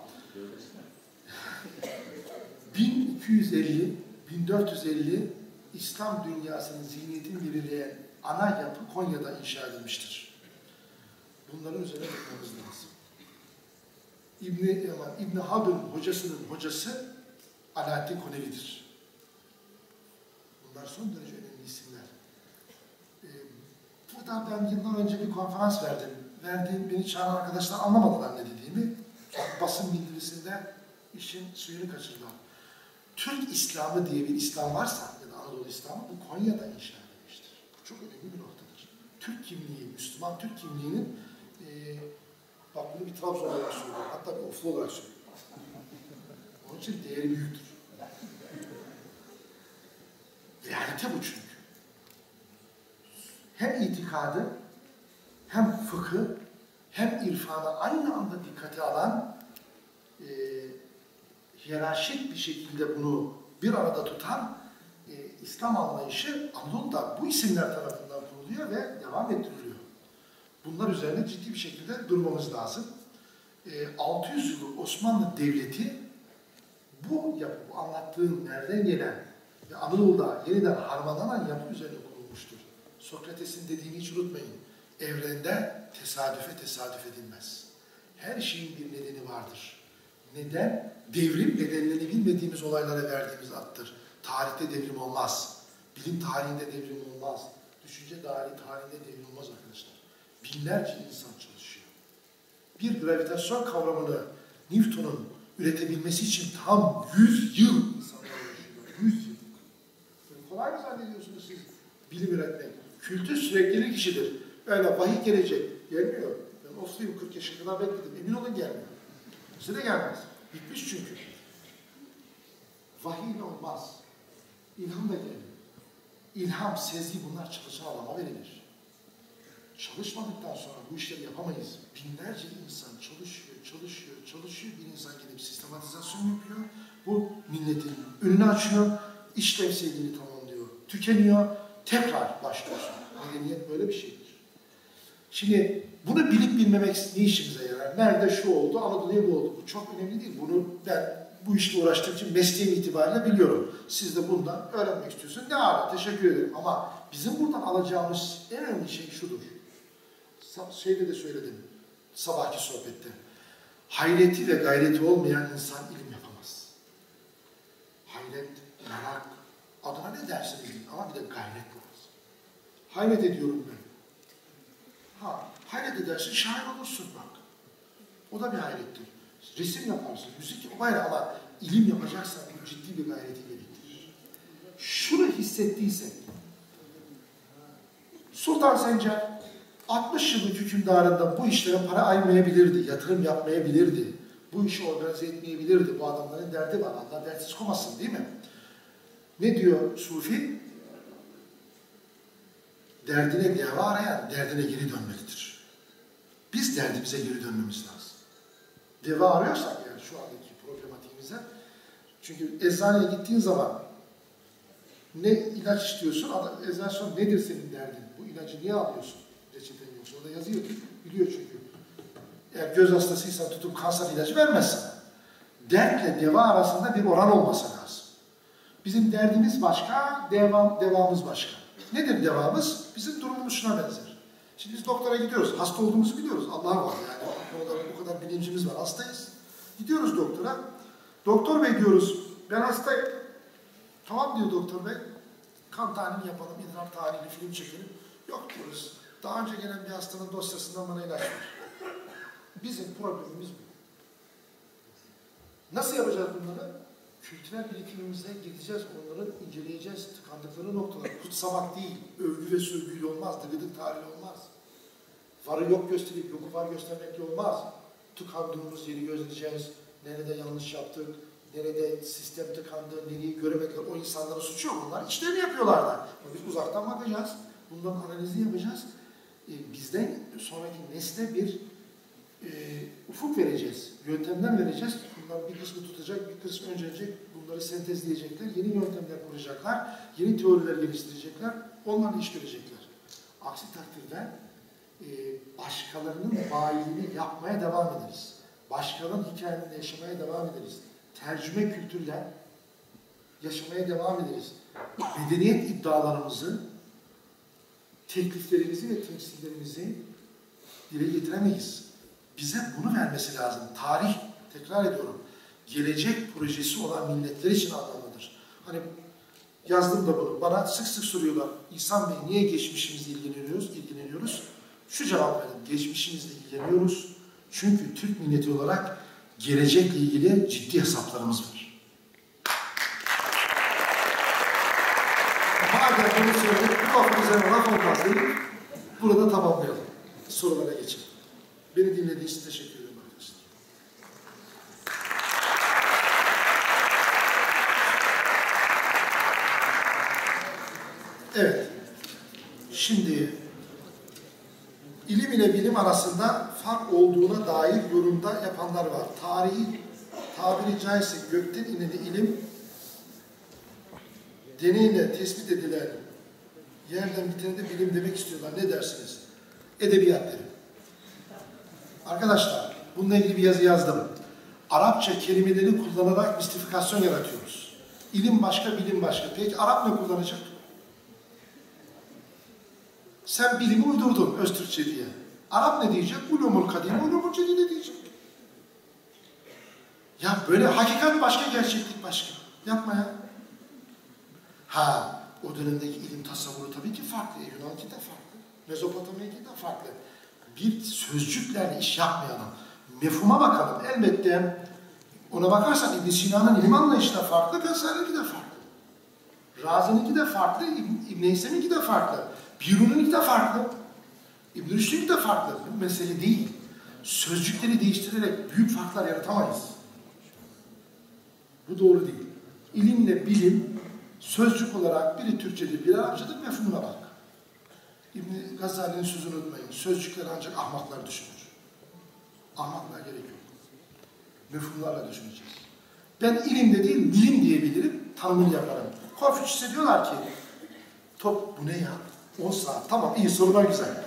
1250 1450 İslam dünyasının zihniyetini belirleyen ana yapı Konya'da inşa edilmiştir. Bunların üzerine bakmamız lazım. İbni, aman, İbni Haldun'un hocasının hocası Alaaddin Konevi'dir. Bunlar son derece önemli isimler. Ee, burada ben yıllar önce bir konferans verdim. Verdiğim beni çağıran arkadaşlar anlamadılar ne dediğimi. Basın bildirisinde işin suyunu kaçırdılar. Türk İslamı diye bir İslam varsa ya da Anadolu İslamı bu Konya'da inşa edilmiştir. Bu çok önemli bir noktadır. Türk kimliği, Müslüman Türk kimliğinin e, bak bunu bir Trabzon olarak söylüyorum. Hatta bir Oflu olarak söylüyorum. Onun için değeri büyüktür. Realite bu çünkü. Hem itikadı, hem fıkı, hem irfanı aynı anda dikkate alan e, hiyerarşik bir şekilde bunu bir arada tutan e, İslam anlayışı Anadolu'da bu isimler tarafından kuruluyor ve devam ettiriliyor. Bunlar üzerine ciddi bir şekilde durmamız lazım. E, 600 yıllık Osmanlı Devleti bu yapı, bu anlattığım nereden gelen ve Anadolu'da yeniden harmanlanan yapı üzerine kurulmuştur. Sokrates'in dediğini hiç unutmayın. Evrende tesadüfe tesadüf edilmez. Her şeyin bir nedeni vardır. Neden? Devrim nedenlerini bilmediğimiz olaylara verdiğimiz addır. Tarihte devrim olmaz. Bilim tarihinde devrim olmaz. Düşünce tarihi tarihinde devrim olmaz arkadaşlar. Binlerce insan çalışıyor. Bir gravitasyon kavramını Newton'un üretebilmesi için tam 100 yıl insanlar uğraşıyor. 100 yıl. Böyle kolay mı zannediyorsunuz siz bilim üretmek? Kültür süreklilik işidir. Öyle vahiy gelecek. Gelmiyor. Ben Ofluyum 40 yaşına kadar bekledim. Emin olun gelmiyor. Size de gelmez. Bitmiş çünkü. Vahiy olmaz. İlham da gelmiyor. İlham, sezgi bunlar çalışan adama verilir. Çalışmadıktan sonra bu işleri yapamayız. Binlerce insan çalışıyor, çalışıyor, çalışıyor. Bir insan gelip sistematizasyon yapıyor. Bu milletin önünü açıyor. İşlevselliğini tamamlıyor. Tükeniyor. Tekrar başlıyorsun. Medeniyet böyle bir şeydir. Şimdi bunu bilip bilmemek ne işimize yarar? Nerede şu oldu, Anadolu'ya bu oldu. Bu çok önemli değil. Bunu ben bu işle uğraştığım için mesleğim itibariyle biliyorum. Siz de bundan öğrenmek istiyorsun. Ne ara, teşekkür ederim. Ama bizim buradan alacağımız en önemli şey şudur. Şeyde de söyledim, sabahki sohbette. Hayreti ve gayreti olmayan insan ilim yapamaz. Hayret, merak, adına ne dersiniz ama bir de gayret lazım. Hayret ediyorum ben. Ha, hayret edersin, şair olursun bak. O da bir hayrettir. Resim yaparsın, müzik ayrı ama ilim yapacaksan bu ciddi bir gayreti gerektirir. Şunu hissettiysek, Sultan Sencer 60 yıllık hükümdarında bu işlere para aymayabilirdi, yatırım yapmayabilirdi. Bu işi organize etmeyebilirdi. Bu adamların derdi var. Allah dertsiz komasın değil mi? Ne diyor Sufi? Derdine deva arayan derdine geri dönmelidir. Biz derdimize geri dönmemiz lazım. Deva arıyorsak yani şu andaki problematiğimize çünkü eczaneye gittiğin zaman ne ilaç istiyorsun, eczane nedir senin derdin? Bu ilacı niye alıyorsun? Orada yazıyor. Biliyor çünkü. Eğer göz hastasıysan tutup kanser ilacı vermez sana. Dertle deva arasında bir oran olması lazım. Bizim derdimiz başka, devam, devamız başka. Nedir devamız? Bizim durumumuz şuna benzer. Şimdi biz doktora gidiyoruz. Hasta olduğumuzu biliyoruz. Allah var yani. Bu kadar bilincimiz var. Hastayız. Gidiyoruz doktora. Doktor bey diyoruz. Ben hastayım. Tamam diyor doktor bey. Kan tahlili yapalım, idrar tahlili, film çekelim. Yok diyoruz. Daha önce gelen bir hastanın dosyasından bana ilaç ver. Bizim problemimiz bu. Nasıl yapacağız bunları? kültürel birikimimize gideceğiz, onları inceleyeceğiz. Tıkandıkları noktalar kutsamak değil, övgü ve sövgüyle olmaz, dıgıdık tarihi olmaz. Varı yok gösterip yoku var göstermekle olmaz. Tıkandığımız yeri gözleyeceğiz, nerede yanlış yaptık, nerede sistem tıkandı, nereyi göremekle o insanların suçu yok. Onlar işlerini yapıyorlar da. Biz uzaktan bakacağız, bunların analizini yapacağız. E, bizden sonraki nesle bir e, ufuk vereceğiz, yöntemler vereceğiz. Bunlar bir kısmı tutacak, bir kısmı öncelecek, bunları sentezleyecekler, yeni yöntemler kuracaklar, yeni teoriler geliştirecekler, onlarla iş görecekler. Aksi takdirde e, başkalarının bayiliğini yapmaya devam ederiz. Başkalarının hikayelerinde yaşamaya devam ederiz. Tercüme kültürle yaşamaya devam ederiz. Medeniyet iddialarımızı, tekliflerimizi ve temsillerimizi dile getiremeyiz. Bize bunu vermesi lazım. Tarih, tekrar ediyorum, gelecek projesi olan milletler için anlamlıdır. Hani yazdım da bunu. Bana sık sık soruyorlar. İhsan Bey niye geçmişimizle ilgileniyoruz? ilgileniyoruz? Şu cevap verdim. Geçmişimizle ilgileniyoruz. Çünkü Türk milleti olarak gelecekle ilgili ciddi hesaplarımız var. Madem bunu söyledik, bu lafın üzerine laf olmaz değil. Burada tamamlayalım. Sorulara geçelim. Beni dinlediğiniz için teşekkür ederim. Evet. Şimdi ilim ile bilim arasında fark olduğuna dair yorumda yapanlar var. Tarihi tabiri caizse gökten inen ilim deneyle tespit edilen yerden bitene de bilim demek istiyorlar. Ne dersiniz? Edebiyat derim. Arkadaşlar, bununla ilgili bir yazı yazdım. Arapça kelimeleri kullanarak mistifikasyon yaratıyoruz. İlim başka, bilim başka. Peki Arap ne kullanacak? Sen bilimi uydurdun Öztürkçe diye. Arap ne diyecek? Ulumul kadim, ulumul cedide diyecek. Ya böyle hakikat başka, gerçeklik başka. Yapma ya. Ha, o dönemdeki ilim tasavvuru tabii ki farklı. Yunan'ınki de farklı. Mezopotamya'nınki de farklı. Bir sözcüklerle iş yapmayalım. Mefhuma bakalım. Elbette ona bakarsan İbn Sina'nın ilim anlayışı da farklı, Gazali'ninki de farklı. Razi'ninki de farklı, İbn- İbn Heysem'inki de farklı. Birun'unki de farklı. İbn Rüşd'ünki de farklı. Bu mesele değil. Sözcükleri değiştirerek büyük farklar yaratamayız. Bu doğru değil. İlimle bilim sözcük olarak biri Türkçedir, biri Arapçadır, mefhumuna bak. İbn Gazali'nin sözünü unutmayın. Sözcükler ancak ahmaklar düşünür. Ahmaklar gerek yok. Mefhumlarla düşüneceğiz. Ben ilimde değil, bilim diyebilirim, tanımını yaparım. Konfüçyüs'e diyorlar ki, top bu ne ya? 10 saat. Tamam, iyi sorular güzel.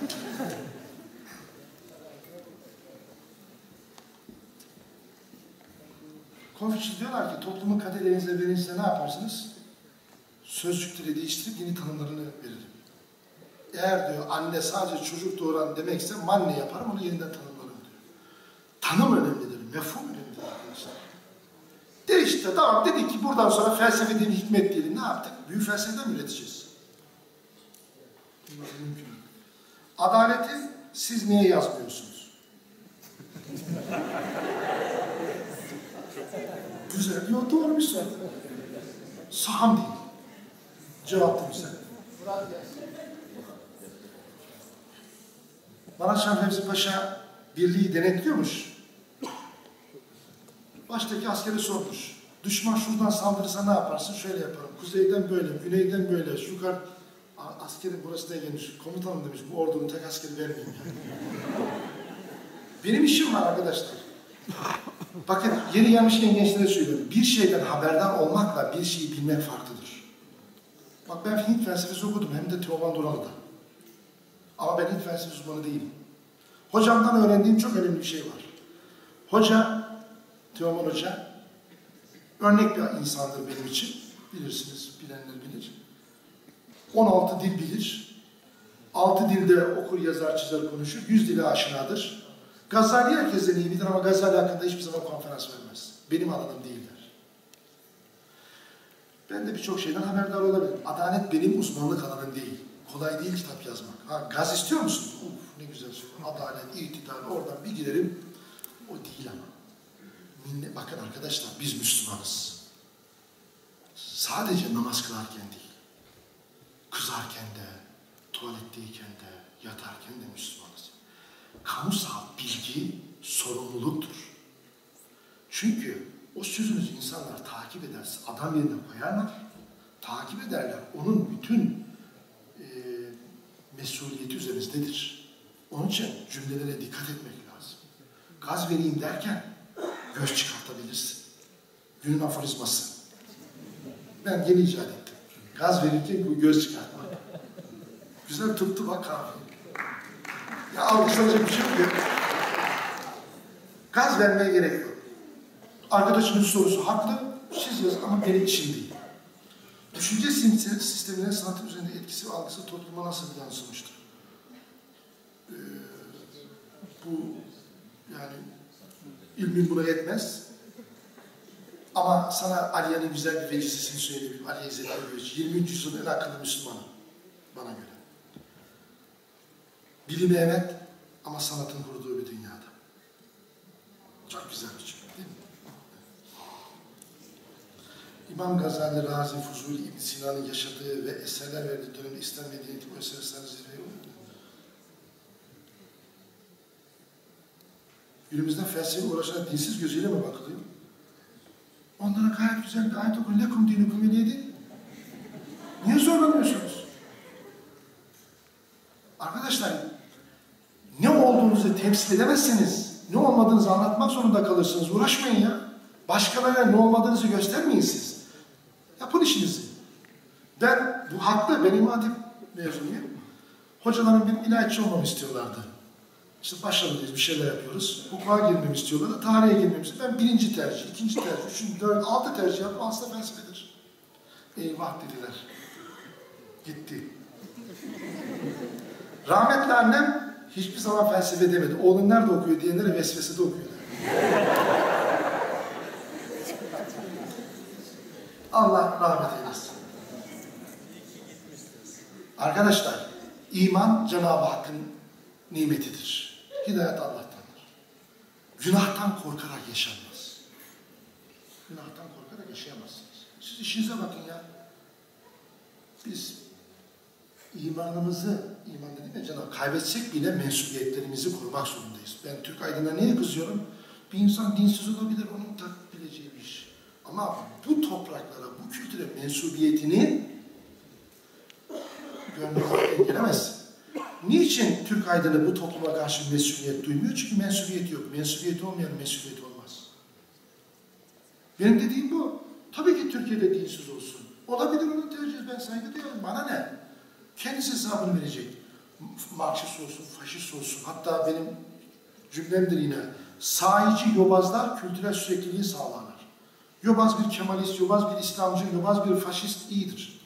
Konfüçyüs diyorlar ki, toplumun kader elinize verilse ne yaparsınız? Sözcükleri değiştirip yeni tanımlarını veririm. Eğer diyor anne sadece çocuk doğuran demekse manne yaparım onu yeniden tanımlarım diyor. Tanım önemlidir, mefhum önemlidir arkadaşlar. De işte tamam dedik ki buradan sonra felsefe değil hikmet diyelim ne yaptık? Büyük felsefeden üreteceğiz? Bunlar mümkün. Adaleti siz niye yazmıyorsunuz? Güzel, yok doğru bir soru. Saham değil. Cevap güzel. Maraşan Fevzi Paşa birliği denetliyormuş. Baştaki askeri sormuş. Düşman şuradan saldırırsa ne yaparsın? Şöyle yaparım. Kuzeyden böyle, güneyden böyle, şu. A- Askerin burası ne gelmiş? Komutanım demiş, bu ordunun tek askeri vermeyeyim ya. Benim işim var arkadaşlar. Bakın yeri gelmişken gençlere söylüyorum. Bir şeyden haberdar olmakla bir şeyi bilmek farklıdır. Bak ben Hint felsefesi okudum hem de Teoman Duralı'da. Ama ben Hint felsefesi uzmanı değilim. Hocamdan öğrendiğim çok önemli bir şey var. Hoca, Teoman Hoca, örnek bir insandır benim için. Bilirsiniz, bilenler bilir. 16 dil bilir. 6 dilde okur, yazar, çizer, konuşur. 100 dile aşinadır. Gazali herkesten iyi bilir ama Gazali hakkında hiçbir zaman konferans vermez. Benim alanım değiller. Ben de birçok şeyden haberdar olabilirim. Adalet benim uzmanlık alanım değil. Kolay değil kitap yazmak. Ha, gaz istiyor musun? Uf ne güzel söylüyor. Adalet, itidal, oradan bir giderim. O değil ama. Minne, bakın arkadaşlar biz Müslümanız. sadece namaz kılarken değil, kızarken de, tuvaletteyken de, yatarken de Müslümanız. Kamusal bilgi sorumluluktur. Çünkü o sözünüzü insanlar takip ederse adam yerine koyarlar, takip ederler. Onun bütün e, mesuliyeti üzerinizdedir. Onun için cümlelere dikkat etmek lazım. Gaz vereyim derken göz çıkartabilirsin. Günün aforizması. Ben yeni icat ettim. Gaz verirken bu göz çıkartma. Güzel tuttu bak kahve. Ya alkışlanacak bir şey yok. Gaz vermeye gerek yok. Arkadaşımın sorusu haklı. Siz yazın ama benim işim değil. Düşünce sisteminin sanatın üzerinde etkisi ve algısı topluma nasıl yansımıştır? Ee, bu yani ilmin buna yetmez. Ama sana Aliye'nin güzel bir vecisini söyleyebilirim. Aliye İzzet Ergöç. 23 yüzyılın en akıllı Müslümanı. Bana göre. Bilimi evet ama sanatın kurduğu bir dünyada. Çok güzel bir cümle değil mi? İmam Gazali, Razi, Fuzuli, İbn Sina'nın yaşadığı ve eserler verdiği dönemde İslam medeniyeti bu eserler zirveye uğradı. Günümüzde felsefe uğraşan dinsiz gözüyle mi bakılıyor? Onlara gayet güzel bir ayet okun. Lekum dinukum veliyedi. Niye zorlanıyorsunuz? Arkadaşlar, ne olduğunuzu temsil edemezseniz, ne olmadığınızı anlatmak zorunda kalırsınız. Uğraşmayın ya. Başkalarına ne olmadığınızı göstermeyin siz. Yapın işinizi. Ben, bu haklı, ben İmam Hatip mezunuyum. Hocalarım benim ilahiyatçı olmamı istiyorlardı. İşte başarılıyız, bir şeyler yapıyoruz. Hukuka girmemi istiyorlardı, tarihe girmemi istiyorlardı. Ben birinci tercih, ikinci tercih, üçüncü, dört, altı tercih yaptım. Aslında felsefedir. Eyvah dediler. Gitti. Rahmetli annem hiçbir zaman felsefe demedi. Oğlun nerede okuyor diyenlere vesvesede okuyor. Allah rahmet eylesin. Arkadaşlar, iman Cenab-ı Hakk'ın nimetidir. Hidayet Allah'tandır. Günahtan korkarak yaşanmaz. Günahtan korkarak yaşayamazsınız. Siz işinize bakın ya. Biz imanımızı, iman dedim ya Cenab-ı kaybetsek bile mensubiyetlerimizi korumak zorundayız. Ben Türk aydınına niye kızıyorum? Bir insan dinsiz olabilir, onun tak. Ama bu topraklara, bu kültüre mensubiyetini görmekten gelemezsin. Niçin Türk aydını bu topluma karşı mesuliyet duymuyor? Çünkü mensubiyet yok. Mensubiyet olmayan mesuliyet olmaz. Benim dediğim bu. Tabii ki Türkiye'de dinsiz olsun. Olabilir onu tercih ben saygı duyuyorum. Bana ne? Kendisi hesabını verecek. Marksist olsun, faşist olsun. Hatta benim cümlemdir yine. Sahici yobazlar kültürel sürekliliği sağlarlar. Yobaz bir Kemalist, yobaz bir İslamcı, yobaz bir faşist iyidir.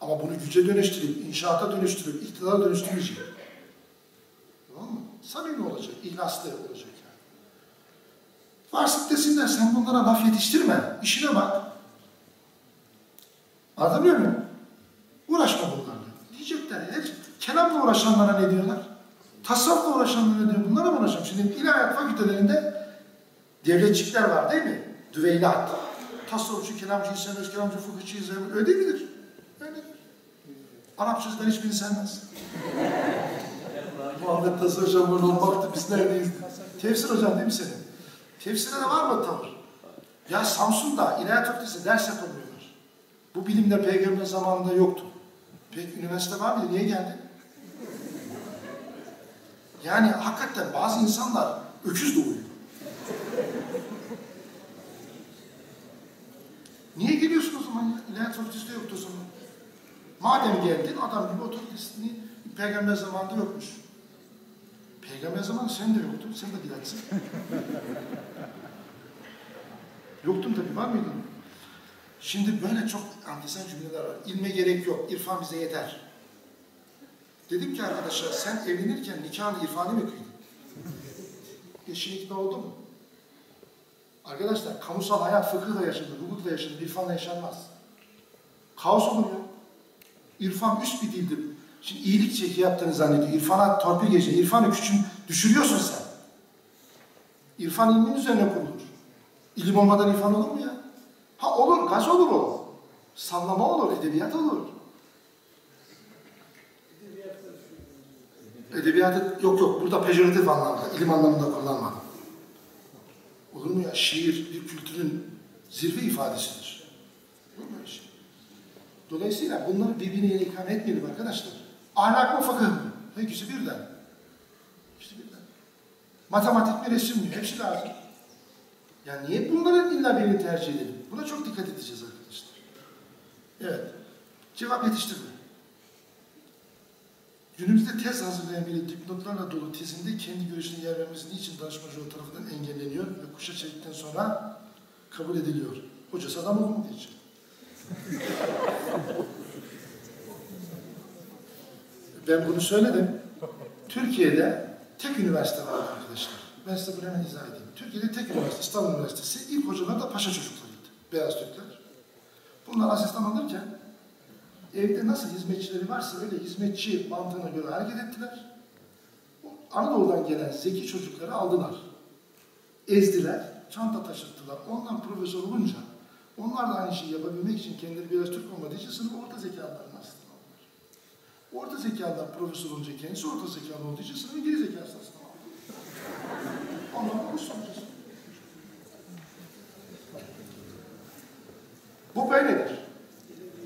Ama bunu güce dönüştürüp, inşaata dönüştürüp, iktidara dönüştürmeyecek. Tamam mı? Samimi olacak, ihlaslı olacak yani. Varsın desinler, sen bunlara laf yetiştirme, işine bak. Anlatabiliyor muyum? Uğraşma bunlarla. Diyecekler, her kelamla uğraşanlara ne diyorlar? Tasavvufla uğraşanlara ne diyor? Bunlara mı uğraşalım? Şimdi ilahiyat fakültelerinde devletçikler var değil mi? Düveylat. Tasavvufçu, kelamcıyı sevmez, kelamcı, fıkıhçıyı sevmez. Öyle midir? Öyledir. Arapçasından hiçbirini sevmez. Muhammed Tasar Hocam burada olmaktı, biz neredeyiz? Tefsir hocam değil mi senin? Tefsirde de var mı tavır? Ya Samsun'da İlahiyat Fakültesi ders yapamıyorlar. Bu bilimde peygamber zamanında yoktu. Peki üniversite var mıydı? Niye geldi? Yani hakikaten bazı insanlar öküz doğuyor. Niye geliyorsun o Fakültesi de yoktu o. Madem geldin adam gibi otoritesini peygamber zamanında yokmuş. Peygamber zamanı sen de yoktun, sen de bilatsın. Yoktun tabii, var mıydın? Şimdi böyle çok antisan cümleler var. İlme gerek yok, irfan bize yeter. Dedim ki arkadaşlar, sen evlenirken nikahını irfanı mı kıydın? Eşin ikna oldu mu? Arkadaşlar, kamusal hayat fıkıhla yaşanır, hukukla yaşanır, irfanla yaşanmaz. Kaos olur ya. İrfan üst bir dildir. Şimdi iyilik çeki yaptığını zannediyor. İrfana torpil geçiyor. İrfanı küçüm düşürüyorsun sen. İrfan ilmin üzerine kurulur. İlim olmadan irfan olur mu ya? Ha olur, gaz olur o. Sallama olur, edebiyat olur. Edebiyatı yok yok burada pejoratif anlamda, ilim anlamında kullanmadım. Olur mu ya? Şiir bir kültürün zirve ifadesidir. Yok mu şey? Dolayısıyla bunları birbirine ikame etmeyelim arkadaşlar. Ahlak mı fıkıh mı? İkisi birden. İkisi birden. Matematik mi resim mi? Hepsi lazım. Yani niye bunların illa birini tercih edelim? Buna çok dikkat edeceğiz arkadaşlar. Evet. Cevap yetiştirme. Günümüzde tez hazırlayan biri dipnotlarla dolu tezinde kendi görüşüne yer vermesi niçin danışmacı o tarafından engelleniyor ve kuşa çektikten sonra kabul ediliyor. Hocası adam olmadığı için. Ben bunu söyledim. Türkiye'de tek üniversite var arkadaşlar. Ben size bunu hemen izah edeyim. Türkiye'de tek üniversite, İstanbul Üniversitesi. İlk hocalar da paşa çocuklarıydı. Beyaz Türkler. Bunlar asistan alırken evde nasıl hizmetçileri varsa öyle hizmetçi mantığına göre hareket ettiler. Anadolu'dan gelen zeki çocukları aldılar. Ezdiler, çanta taşıttılar. Ondan profesör olunca onlar da aynı şeyi yapabilmek için kendileri biraz Türk olmadığı için sınıf orta zekalıların asistan aldılar. Orta zekalılar profesör olunca kendisi orta zekalı olduğu için sınıfın geri zekalı asistan aldı. Ondan bu sonucu. Bu böyledir.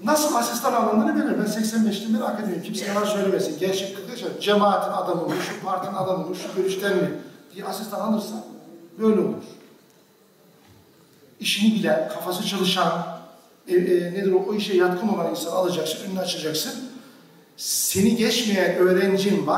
Nasıl asistan alındığını bilir. Ben 85'te merak ediyorum. Kimse yalan söylemesin. Gençlik arkadaşlar cemaatin adamı mı, şu partinin adamı mı, şu görüşten mi diye asistan alırsa böyle olur. İşini bilen, kafası çalışan, e, e, nedir o, o işe yatkın olan insan alacaksın, önünü açacaksın. Seni geçmeyen öğrencin var.